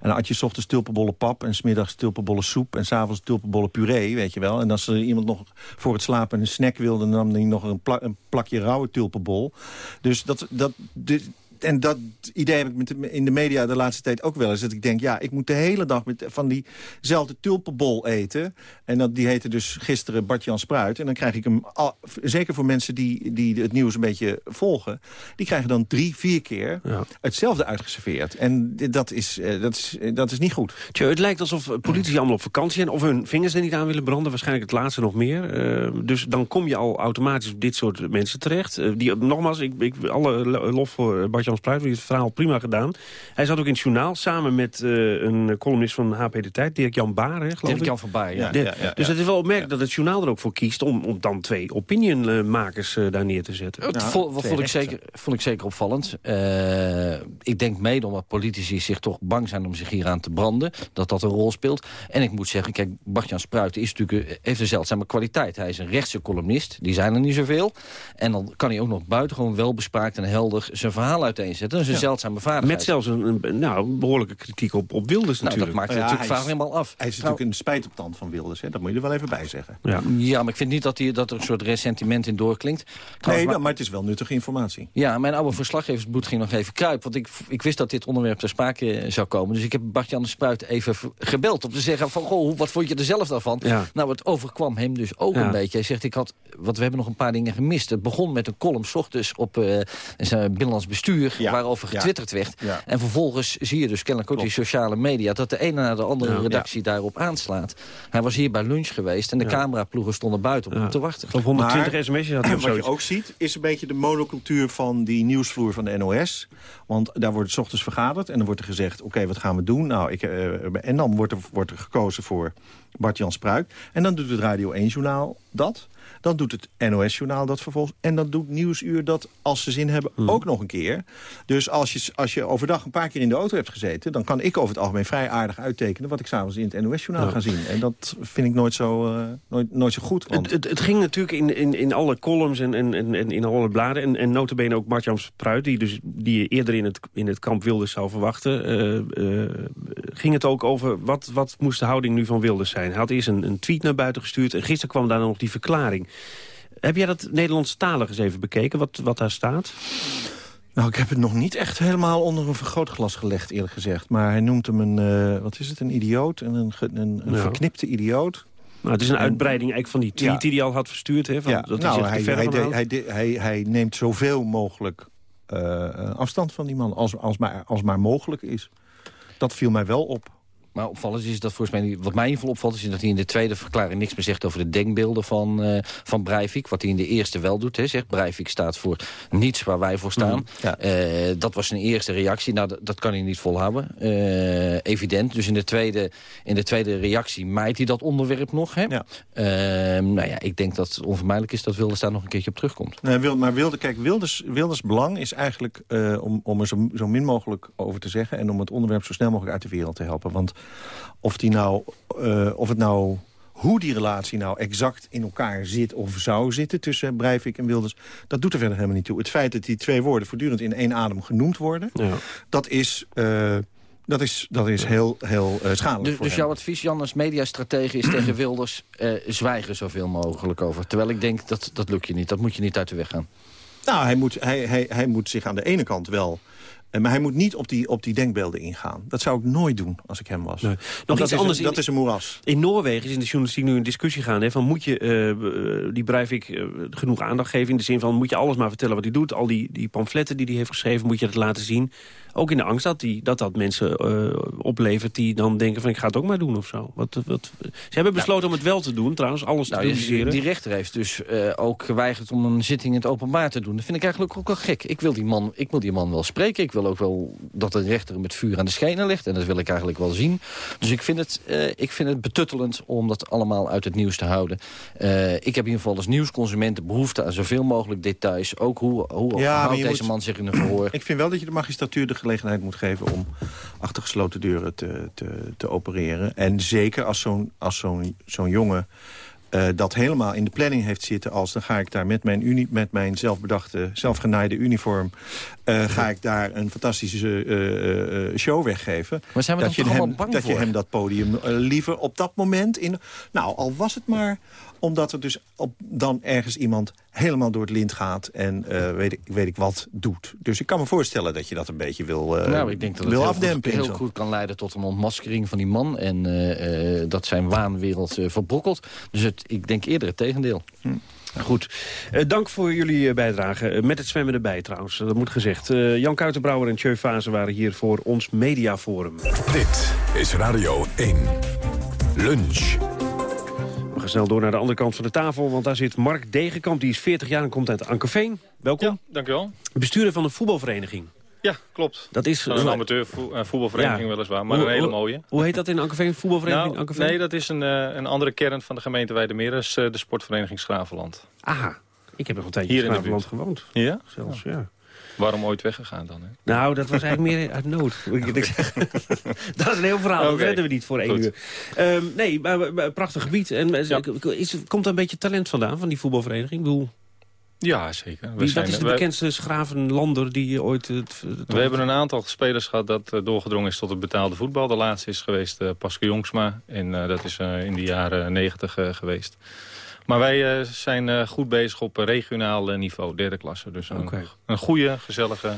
En dan had je s ochtends tulpenbollen pap en smiddags tulpenbollen soep en s'avonds tulpenbollen puree, weet je wel. En als er iemand nog voor het slapen een snack wilde, dan nam hij nog een, pla een plakje rauwe tulpenbol. Dus dat, dat, de, en dat idee heb ik met in de media de laatste tijd ook wel eens. Dat ik denk, ja, ik moet de hele dag met, van diezelfde tulpenbol eten. En dat, die heette dus gisteren Bart-Jan Spruit. En dan krijg ik hem, al, zeker voor mensen die, die het nieuws een beetje volgen... die krijgen dan drie, vier keer hetzelfde uitgeserveerd. En dat is, eh, dat is, dat is niet goed. Tjö, het lijkt alsof politici allemaal op vakantie zijn... of hun vingers er niet aan willen branden. Waarschijnlijk het laatste nog meer. Uh, dus dan kom je al automatisch op dit soort mensen terecht. Uh, die, nogmaals, ik, ik, alle lof voor Bart-Jan Spruit, die het verhaal prima gedaan. Hij zat ook in het journaal samen met uh, een columnist van HP De Tijd, Dirk-Jan Baar, hè, geloof Dirk-Jan van Baar, ja. ja, ja, ja dus het is wel opmerkelijk dat het journaal er ook voor kiest... om, om dan twee opinionmakers uh, daar neer te zetten. Dat vond, vond, ik zeker, vond ik zeker opvallend. Uh, ik denk mede omdat politici zich toch bang zijn om zich hier aan te branden... dat dat een rol speelt. En ik moet zeggen, kijk, Bart-Jan Spruiten is natuurlijk, heeft een zeldzame kwaliteit. Hij is een rechtse columnist, die zijn er niet zoveel. En dan kan hij ook nog buitengewoon welbespraakt en helder zijn verhaal uiteenzetten. Dat is een ja. zeldzame vaardigheid. Met zelfs een, een nou, behoorlijke kritiek op, op Wilders nou, natuurlijk. dat maakt ja, natuurlijk vaak helemaal af. Hij is natuurlijk een spijt op tand van Wilders, hè? dat moet je er wel even bij zeggen. Ja, ja maar ik vind niet dat, die, dat er een soort ressentiment in doorklinkt. nee, maar, maar het is wel nuttige informatie. Ja, mijn oude verslaggeversboet ging nog even kruip. Want ik, ik wist dat dit onderwerp ter sprake zou komen. Dus ik heb Bart-Jan de Spruit even gebeld om te zeggen van... goh, wat vond je er zelf daarvan? Ja. Nou, het overkwam hem dus ook ja. een beetje. Hij zegt, ik had, want we hebben nog een paar dingen gemist. Het begon met een column s ochtends op uh, zijn binnenlands bestuur... waarover getwitterd werd. Ja. En vervolgens zie je dus kennelijk ook Klopt. die sociale media... dat de ene na de andere ja. redactie daarop aanslaat. Hij was hier bij lunch geweest en de cameraploegen stonden buiten om hem te wachten. Of 120 sms'jes had hij Wat je ook ziet, is een beetje de monocultuur van die nieuwsvloer van de NOS. Want daar wordt s ochtends vergaderd en dan wordt er gezegd... oké, okay, wat gaan we doen? Nou, ik, uh, en dan wordt er, wordt er gekozen voor Bart-Jan Spruik. En dan doet het Radio 1-journaal dat... Dan doet het NOS-journaal dat vervolgens. En dan doet Nieuwsuur dat, als ze zin hebben, mm. ook nog een keer. Dus als je, als je overdag een paar keer in de auto hebt gezeten... dan kan ik over het algemeen vrij aardig uittekenen... wat ik s'avonds in het NOS-journaal ja. ga zien. En dat vind ik nooit zo, uh, nooit, nooit zo goed. Want... Het, het, het, ging natuurlijk in, in, in alle columns en, en, en in alle bladen... en, en notabene ook Martjan Spruit... die, dus, die je eerder in het, in het kamp Wilders zou verwachten... Uh, uh, ging het ook over wat, wat moest de houding nu van Wilders zijn. Hij had eerst een, een tweet naar buiten gestuurd... en gisteren kwam daar nog die verklaring. Heb jij dat Nederlandstalig eens even bekeken, wat, wat daar staat? Nou, ik heb het nog niet echt helemaal onder een vergrootglas gelegd, eerlijk gezegd. Maar hij noemt hem een, uh, wat is het, een idioot, een, een, een ja. verknipte idioot. Nou, het is een uitbreiding eigenlijk van die tweet ja. die hij al had verstuurd. Hè, van, ja, dat nou, hij, hij, hij, hij, hij, hij neemt zoveel mogelijk uh, afstand van die man, als, als, maar, als maar mogelijk is. Dat viel mij wel op. Maar opvallend is dat volgens mij, wat mij in ieder geval opvalt... is dat hij in de tweede verklaring niks meer zegt over de denkbeelden van, uh, van Breivik. Wat hij in de eerste wel doet. Hè, zegt Breivik staat voor niets waar wij voor staan. Mm, ja. uh, dat was zijn eerste reactie. Nou, dat kan hij niet volhouden. Uh, evident. Dus in de, tweede, in de tweede reactie maait hij dat onderwerp nog. Hè? Ja. nou ja, ik denk dat het onvermijdelijk is dat Wilders daar nog een keertje op terugkomt. Nee, maar Wilde, kijk, Wilders, Wilders belang is eigenlijk om, om er zo, zo min mogelijk over te zeggen... en om het onderwerp zo snel mogelijk uit de wereld te helpen. Want of, die nou, uh, of het nou hoe die relatie nou exact in elkaar zit of zou zitten... tussen Breivik en Wilders, dat doet er verder helemaal niet toe. Het feit dat die twee woorden voortdurend in één adem genoemd worden... Ja. dat is... Uh, dat is, dat is heel, heel uh, schadelijk Dus, voor dus hem. jouw advies, Jan, als mediastrategie is tegen [clears throat] Wilders... Uh, zwijgen zoveel mogelijk over. Terwijl ik denk, dat, dat lukt je niet. Dat moet je niet uit de weg gaan. Nou, hij moet, hij, hij, hij moet zich aan de ene kant wel maar hij moet niet op die, op die denkbeelden ingaan. Dat zou ik nooit doen als ik hem was. Nee. Nog iets anders. Een, dat is een moeras. In Noorwegen is in de journalistiek nu een discussie gaande. Van moet je uh, die Breivik uh, genoeg aandacht geven? In de zin van moet je alles maar vertellen wat hij doet. Al die, die pamfletten die hij heeft geschreven moet je dat laten zien. Ook in de angst dat die, dat, dat mensen uh, oplevert die dan denken van ik ga het ook maar doen of zo. Wat, wat, ze hebben besloten nou, om het wel te doen trouwens, alles nou, te publiceren. Die rechter heeft dus uh, ook geweigerd om een zitting in het openbaar te doen. Dat vind ik eigenlijk ook wel gek. Ik wil die man, ik wil die man wel spreken. Ik wil ook wel dat de rechter met vuur aan de schenen ligt. En dat wil ik eigenlijk wel zien. Dus ik vind het, uh, ik vind het betuttelend om dat allemaal uit het nieuws te houden. ik heb in ieder geval als nieuwsconsument de behoefte aan zoveel mogelijk details. Ook hoe, hoe ja, houdt deze moet, man zich in een verhoor. Ik vind wel dat je de magistratuur de gelegenheid moet geven om achter gesloten deuren te, te, te opereren. En zeker als zo'n zo'n zo'n jongen eh, dat helemaal in de planning heeft zitten... als dan ga ik daar met mijn, uni, met mijn zelfbedachte, zelfgenaaide uniform... Uh, ga ik daar een fantastische uh, show weggeven. Maar zijn we dat, je hem, dat voor? je hem dat podium liever op dat moment... in. Nou, al was het maar omdat er dus op, dan ergens iemand helemaal door het lint gaat... en weet, ik, weet ik wat doet. Dus ik kan me voorstellen dat je dat een beetje wil, nou, ik denk dat wil het afdempen. heel, goed kan leiden tot een ontmaskering van die man... en dat zijn waanwereld verbrokkelt. Dus het, ik denk eerder het tegendeel. Hm. Goed. Uh, dank voor jullie uh, bijdrage. Uh, met het zwemmen erbij trouwens, dat moet gezegd. Jan Kuitenbrouwer en Tjeu Fase waren hier voor ons mediaforum. Dit is Radio 1. Lunch. We gaan snel door naar de andere kant van de tafel, want daar zit Mark Degenkamp. Die is 40 jaar en komt uit Ankeveen. Welkom. Ja, dankjewel. Bestuurder van de voetbalvereniging. Ja, klopt. Dat is een amateur voetbalvereniging ja. weliswaar, maar hoe, een hele mooie. Hoe heet dat in Ankeveen, voetbalvereniging nou, Ankeveen? Nee, dat is een, uh, een andere kern van de gemeente Weidemeer, uh, de sportvereniging Schravenland. Aha, ik heb nog een tijdje Hier in Schravenland gewoond. Ja? Zelfs, ja. ja. Waarom ooit weggegaan dan? Hè? Nou, dat was eigenlijk meer uit nood. [laughs] Okay. dat is een heel verhaal, okay. dat redden we niet voor één Goed. uur. Um, nee, maar, maar, prachtig gebied. En, ja. is, komt er een beetje talent vandaan, van die voetbalvereniging? Ik bedoel... Ja, zeker. Wie, dat is de bekendste schravenlander die ooit... Het, het we hebben een aantal spelers gehad dat uh, doorgedrongen is tot het betaalde voetbal. De laatste is geweest uh, Pascal Jongsma. En uh, dat is in de jaren negentig geweest. Maar wij zijn goed bezig op regionaal niveau, derde klasse. Dus een, okay. een goede, gezellige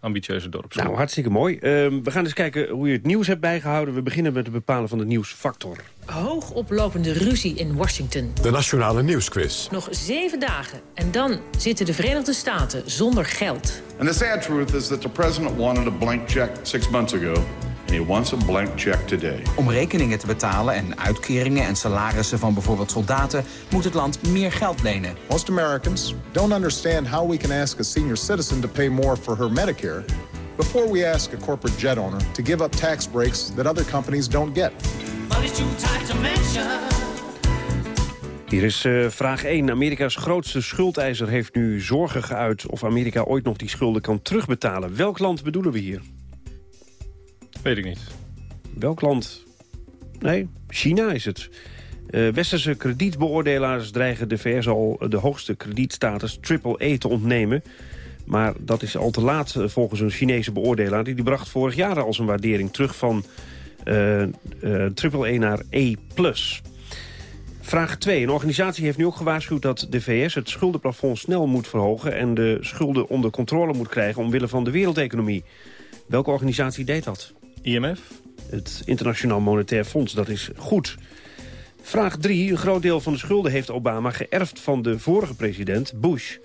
ambitieuze dorpsschool. Nou, hartstikke mooi. Uh, we gaan eens kijken hoe je het nieuws hebt bijgehouden. We beginnen met het bepalen van de nieuwsfactor. Hoogoplopende ruzie in Washington. De Nationale Nieuwsquiz. Nog zeven dagen en dan zitten de Verenigde Staten zonder geld. And the sad truth is that the president wanted a blank check six months ago. And he wants a blank check today. Om rekeningen te betalen en uitkeringen en salarissen van bijvoorbeeld soldaten... moet het land meer geld lenen. Most Americans don't understand how we can ask a senior citizen to pay more for her Medicare... before we ask a corporate jet owner to give up tax breaks that other companies don't get. Hier is uh, vraag 1. Amerika's grootste schuldeiser heeft nu zorgen geuit... of Amerika ooit nog die schulden kan terugbetalen. Welk land bedoelen we hier? Weet ik niet. Welk land? Nee, China is het. Uh, westerse kredietbeoordelaars dreigen de VS al de hoogste kredietstatus AAA te ontnemen. Maar dat is al te laat uh, volgens een Chinese beoordelaar. Die, die bracht vorig jaar al zijn waardering terug van uh, AAA naar E+. Vraag 2. Een organisatie heeft nu ook gewaarschuwd dat de VS het schuldenplafond snel moet verhogen... en de schulden onder controle moet krijgen omwille van de wereldeconomie. Welke organisatie deed dat? IMF? Het Internationaal Monetair Fonds, dat is goed. Vraag 3. Een groot deel van de schulden heeft Obama geërfd van de vorige president, Bush.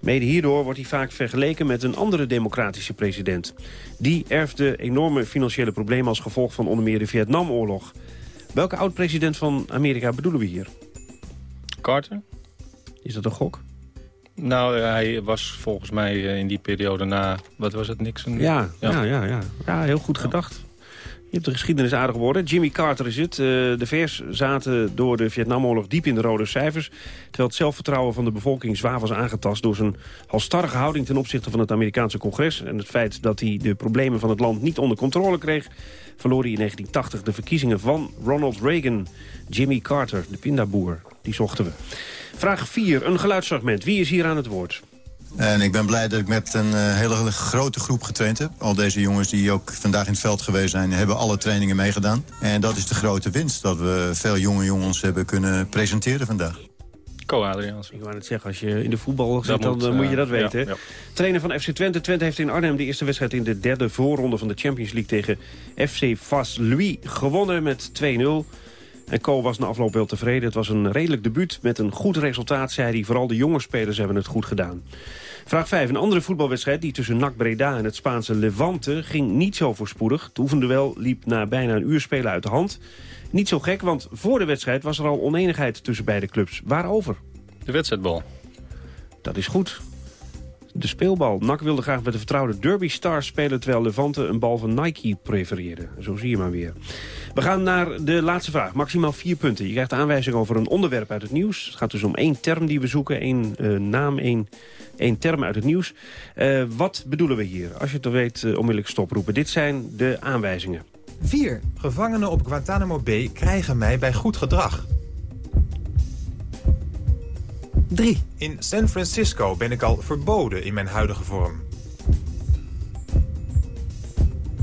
Mede hierdoor wordt hij vaak vergeleken met een andere democratische president. Die erfde enorme financiële problemen als gevolg van onder meer de Vietnamoorlog. Welke oud-president van Amerika bedoelen we hier? Carter. Is dat een gok? Nou, hij was volgens mij in die periode na... Wat was het, Nixon? Ja, ja, ja. ja, ja. ja heel goed ja. gedacht. Hebt de geschiedenis aardig geworden. Jimmy Carter is het. Uh, de VS zaten door de Vietnamoorlog diep in de rode cijfers. Terwijl het zelfvertrouwen van de bevolking zwaar was aangetast... door zijn halstarrige houding ten opzichte van het Amerikaanse congres... en het feit dat hij de problemen van het land niet onder controle kreeg... verloor hij in 1980 de verkiezingen van Ronald Reagan. Jimmy Carter, de pindaboer, die zochten we. Vraag 4, een geluidsfragment. Wie is hier aan het woord? En ik ben blij dat ik met een uh, hele grote groep getraind heb. Al deze jongens die ook vandaag in het veld geweest zijn... hebben alle trainingen meegedaan. En dat is de grote winst, dat we veel jonge jongens hebben kunnen presenteren vandaag. Ko Adriaans. Ik wou net zeggen, als je in de voetbal zit, dan moet, uh, moet je dat weten. Ja, ja. Trainer van FC Twente. Twente heeft in Arnhem de eerste wedstrijd in de derde voorronde van de Champions League tegen FC Vas Louis gewonnen met 2-0. En Ko was na afloop wel tevreden. Het was een redelijk debuut met een goed resultaat, zei hij. Vooral de jonge spelers hebben het goed gedaan. Vraag 5. Een andere voetbalwedstrijd die tussen NAC Breda en het Spaanse Levante ging niet zo voorspoedig. Het oefenduel liep na bijna een uur spelen uit de hand. Niet zo gek, want voor de wedstrijd was er al oneenigheid tussen beide clubs. Waarover? De wedstrijdbal. Dat is goed. De speelbal. NAC wilde graag met de vertrouwde Derby Stars spelen... terwijl Levante een bal van Nike prefereerde. Zo zie je maar weer. We gaan naar de laatste vraag. Maximaal vier punten. Je krijgt aanwijzing over een onderwerp uit het nieuws. Het gaat dus om één term die we zoeken. één uh, naam, één, één term uit het nieuws. Uh, wat bedoelen we hier? Als je het weet, uh, onmiddellijk stoproepen. Dit zijn de aanwijzingen. 4. Gevangenen op Guantanamo Bay krijgen mij bij goed gedrag. 3. In San Francisco ben ik al verboden in mijn huidige vorm.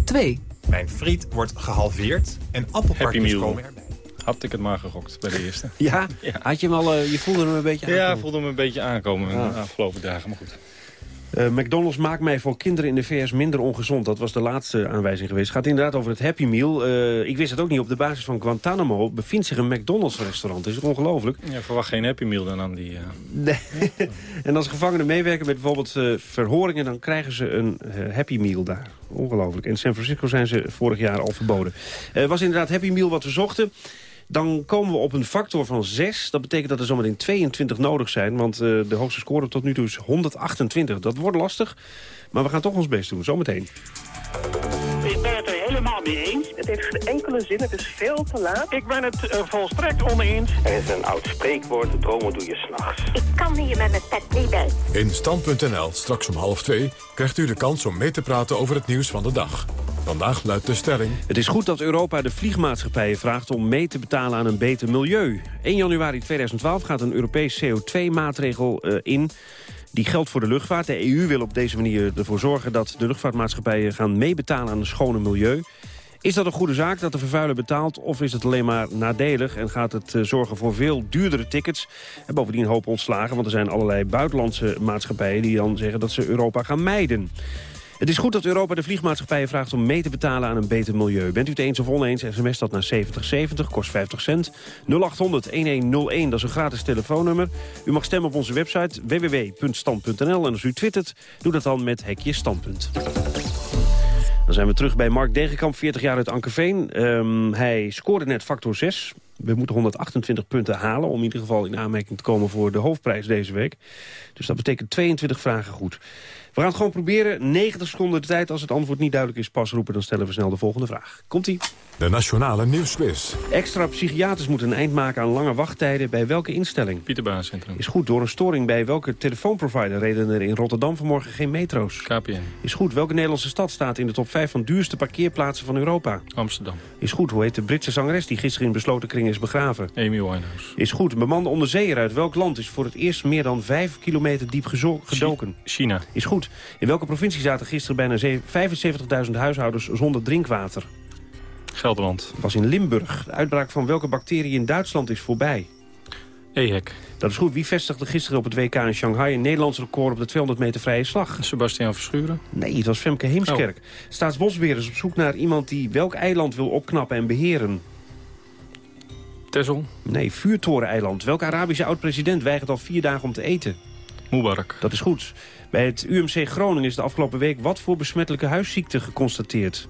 2. Mijn friet wordt gehalveerd en appelparkjes komen erbij. Had ik het maar gegokt bij de eerste. Ja? Had je hem al, eh, je voelde hem een beetje Ja, aankomen? voelde me een beetje aankomen in Ah. de afgelopen dagen, maar goed. Eh, McDonald's maakt mij voor kinderen in de VS minder ongezond. Dat was de laatste aanwijzing geweest. Het gaat inderdaad over het Happy Meal. Eh, ik wist het ook niet. Op de basis van Guantanamo bevindt zich een McDonald's restaurant. Is het ongelooflijk? Ja, verwacht geen Happy Meal dan aan die... eh, Nee. [laughs] en als gevangenen meewerken met bijvoorbeeld verhoringen... dan krijgen ze een Happy Meal daar. Ongelooflijk. In San Francisco zijn ze vorig jaar al verboden. Het was inderdaad Happy Meal wat we zochten. Dan komen we op een factor van 6. Dat betekent dat er zometeen 22 nodig zijn. Want eh, de hoogste score tot nu toe is 128. Dat wordt lastig. Maar we gaan toch ons best doen. Zometeen. Ik ben het er helemaal mee eens. Het heeft geen enkele zin, het is veel te laat. Ik ben het eh, volstrekt oneens. Er is een oud spreekwoord, dromen doe je s'nachts. Ik kan hier met mijn pet niet bij. In Stand.nl, straks om half twee, krijgt u de kans om mee te praten over het nieuws van de dag. Vandaag luidt de stelling... Het is goed dat Europa de vliegmaatschappijen vraagt om mee te betalen aan een beter milieu. 1 januari 2012 gaat een Europees CO2-maatregel eh, in. Die geldt voor de luchtvaart. De EU wil op deze manier ervoor zorgen dat de luchtvaartmaatschappijen gaan meebetalen aan een schone milieu. Is dat een goede zaak dat de vervuiler betaalt of is het alleen maar nadelig... en gaat het eh, zorgen voor veel duurdere tickets en bovendien hoop ontslagen... want er zijn allerlei buitenlandse maatschappijen die dan zeggen dat ze Europa gaan mijden. Het is goed dat Europa de vliegmaatschappijen vraagt om mee te betalen aan een beter milieu. Bent u het eens of oneens, sms dat naar 7070, kost 50 cent. 0800-1101, dat is een gratis telefoonnummer. U mag stemmen op onze website www.stand.nl. En als u twittert, doe dat dan met hekje standpunt. Dan zijn we terug bij Mark Degenkamp, 40 jaar uit Ankerveen. Ehm, hij scoorde net factor 6. We moeten 128 punten halen om in ieder geval in aanmerking te komen voor de hoofdprijs deze week. Dus dat betekent 22 vragen goed. We gaan het gewoon proberen. 90 seconden de tijd. Als het antwoord niet duidelijk is, pas roepen. Dan stellen we snel de volgende vraag. Komt-ie. De Nationale Nieuwsquiz. Extra psychiaters moeten een eind maken aan lange wachttijden. Bij welke instelling? Pieterbaancentrum. Is goed. Door een storing bij welke telefoonprovider reden er in Rotterdam vanmorgen geen metro's? KPN. Is goed. Welke Nederlandse stad staat in de top 5 van duurste parkeerplaatsen van Europa? Amsterdam. Is goed. Hoe heet de Britse zangeres die gisteren in besloten kring is begraven? Amy Winehouse. Is goed. Een bemande onderzeeër uit welk land is voor het eerst meer dan 5 kilometer diep gedoken? China. Is goed. In welke provincie zaten gisteren bijna ze- 75.000 huishoudens zonder drinkwater? Gelderland. Was in Limburg. De uitbraak van welke bacterie in Duitsland is voorbij? EHEC. Dat is goed. Wie vestigde gisteren op het WK in Shanghai... een Nederlands record op de 200 meter vrije slag? Sebastian Verschuren. Nee, het was Femke Heemskerk. Staatsbosbeheer is op zoek naar iemand die welk eiland wil opknappen en beheren? Texel. Nee, Vuurtoren-eiland. Welke Arabische oud-president weigert al vier dagen om te eten? Mubarak. Dat is goed. Bij het UMC Groningen is de afgelopen week wat voor besmettelijke huisziekte geconstateerd?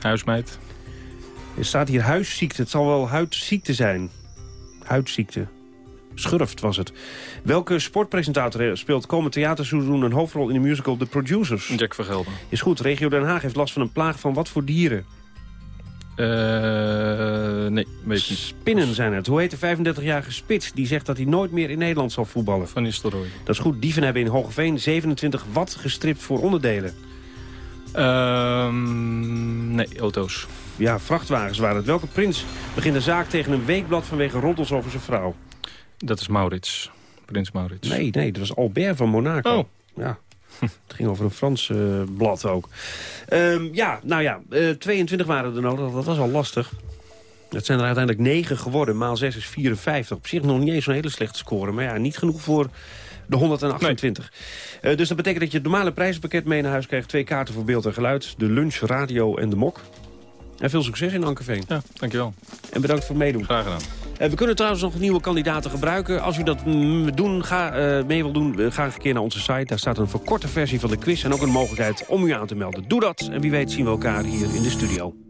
Huismeid. Er staat hier huisziekte. Het zal wel huidziekte zijn. Huidziekte. Schurft was het. Welke sportpresentator speelt komend theaterseizoen een hoofdrol in de musical The Producers? Jack Vergelden. Is goed. Regio Den Haag heeft last van een plaag van wat voor dieren? Eh, nee, weet niet. Spinnen zijn het. Hoe heet de 35-jarige spits die zegt dat hij nooit meer in Nederland zal voetballen? Van Nistelrooy. Dat is goed. Dieven hebben in Hogeveen 27 watt gestript voor onderdelen. Ehm, nee, auto's. Ja, vrachtwagens waren het. Welke prins begint een zaak tegen een weekblad vanwege roddels over zijn vrouw? Dat is Maurits. Prins Maurits. Nee, nee, dat was Albert van Monaco. Oh. Ja. Het ging over een Frans eh, blad ook. Ehm, ja, nou ja, eh 22 waren er nodig. Dat was al lastig. Het zijn er uiteindelijk 9 geworden. Maal 6 is 54. Op zich nog niet eens zo'n hele slechte score. Maar ja, niet genoeg voor de 128. Eh, dus dat betekent dat je het normale prijzenpakket mee naar huis krijgt. Twee kaarten voor beeld en geluid. De lunch, radio en de mok. En veel succes in Ankerveen. Ja, dankjewel. En bedankt voor het meedoen. Graag gedaan. Eh, we kunnen trouwens nog nieuwe kandidaten gebruiken. Als u dat mm, doen, ga, eh, mee wil doen, ga een keer naar onze site. Daar staat een verkorte versie van de quiz en ook een mogelijkheid om u aan te melden. Doe dat en wie weet zien we elkaar hier in de studio.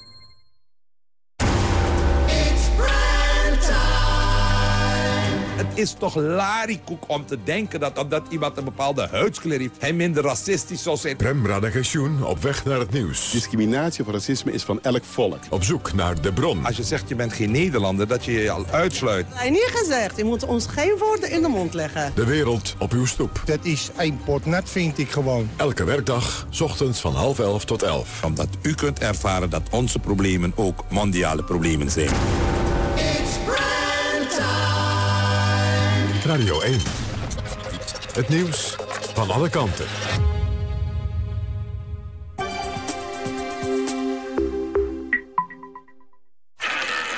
Is toch larikoek om te denken dat omdat iemand een bepaalde huidskleur heeft... hij minder racistisch zou zijn. Prem Radagensjoen op weg naar het nieuws. Discriminatie of racisme is van elk volk. Op zoek naar de bron. Als je zegt je bent geen Nederlander, dat je je al uitsluit. Hij niet gezegd, je moet ons geen woorden in de mond leggen. De wereld op uw stoep. Dat is een pot nat, vind ik gewoon. Elke werkdag, s ochtends van half elf tot elf. Omdat u kunt ervaren dat onze problemen ook mondiale problemen zijn. Radio 1. Het nieuws van alle kanten.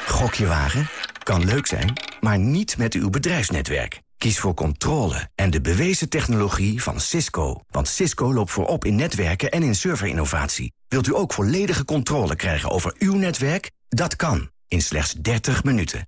Gokje wagen? Kan leuk zijn, maar niet met uw bedrijfsnetwerk. Kies voor controle en de bewezen technologie van Cisco. Want Cisco loopt voorop in netwerken en in serverinnovatie. Wilt u ook volledige controle krijgen over uw netwerk? Dat kan, in slechts 30 minuten.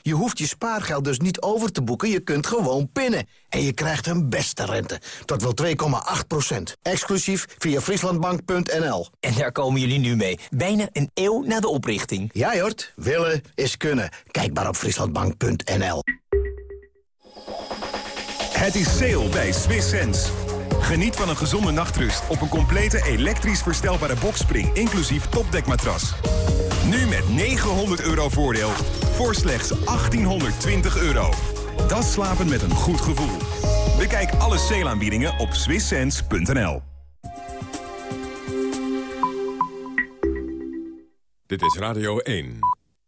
Je hoeft je spaargeld dus niet over te boeken, je kunt gewoon pinnen. En je krijgt een beste rente, tot wel 2,8 procent. Exclusief via frieslandbank.nl. En daar komen jullie nu mee, bijna een eeuw na de oprichting. Ja, Jort, willen is kunnen. Kijk maar op frieslandbank.nl. Het is sale bij Swiss Sense. Geniet van een gezonde nachtrust op een complete elektrisch verstelbare boxspring... inclusief topdekmatras. Nu met 900 euro voordeel voor slechts 1820 euro. Dat slapen met een goed gevoel. Bekijk alle sale-aanbiedingen op swisssense.nl. Dit is Radio 1.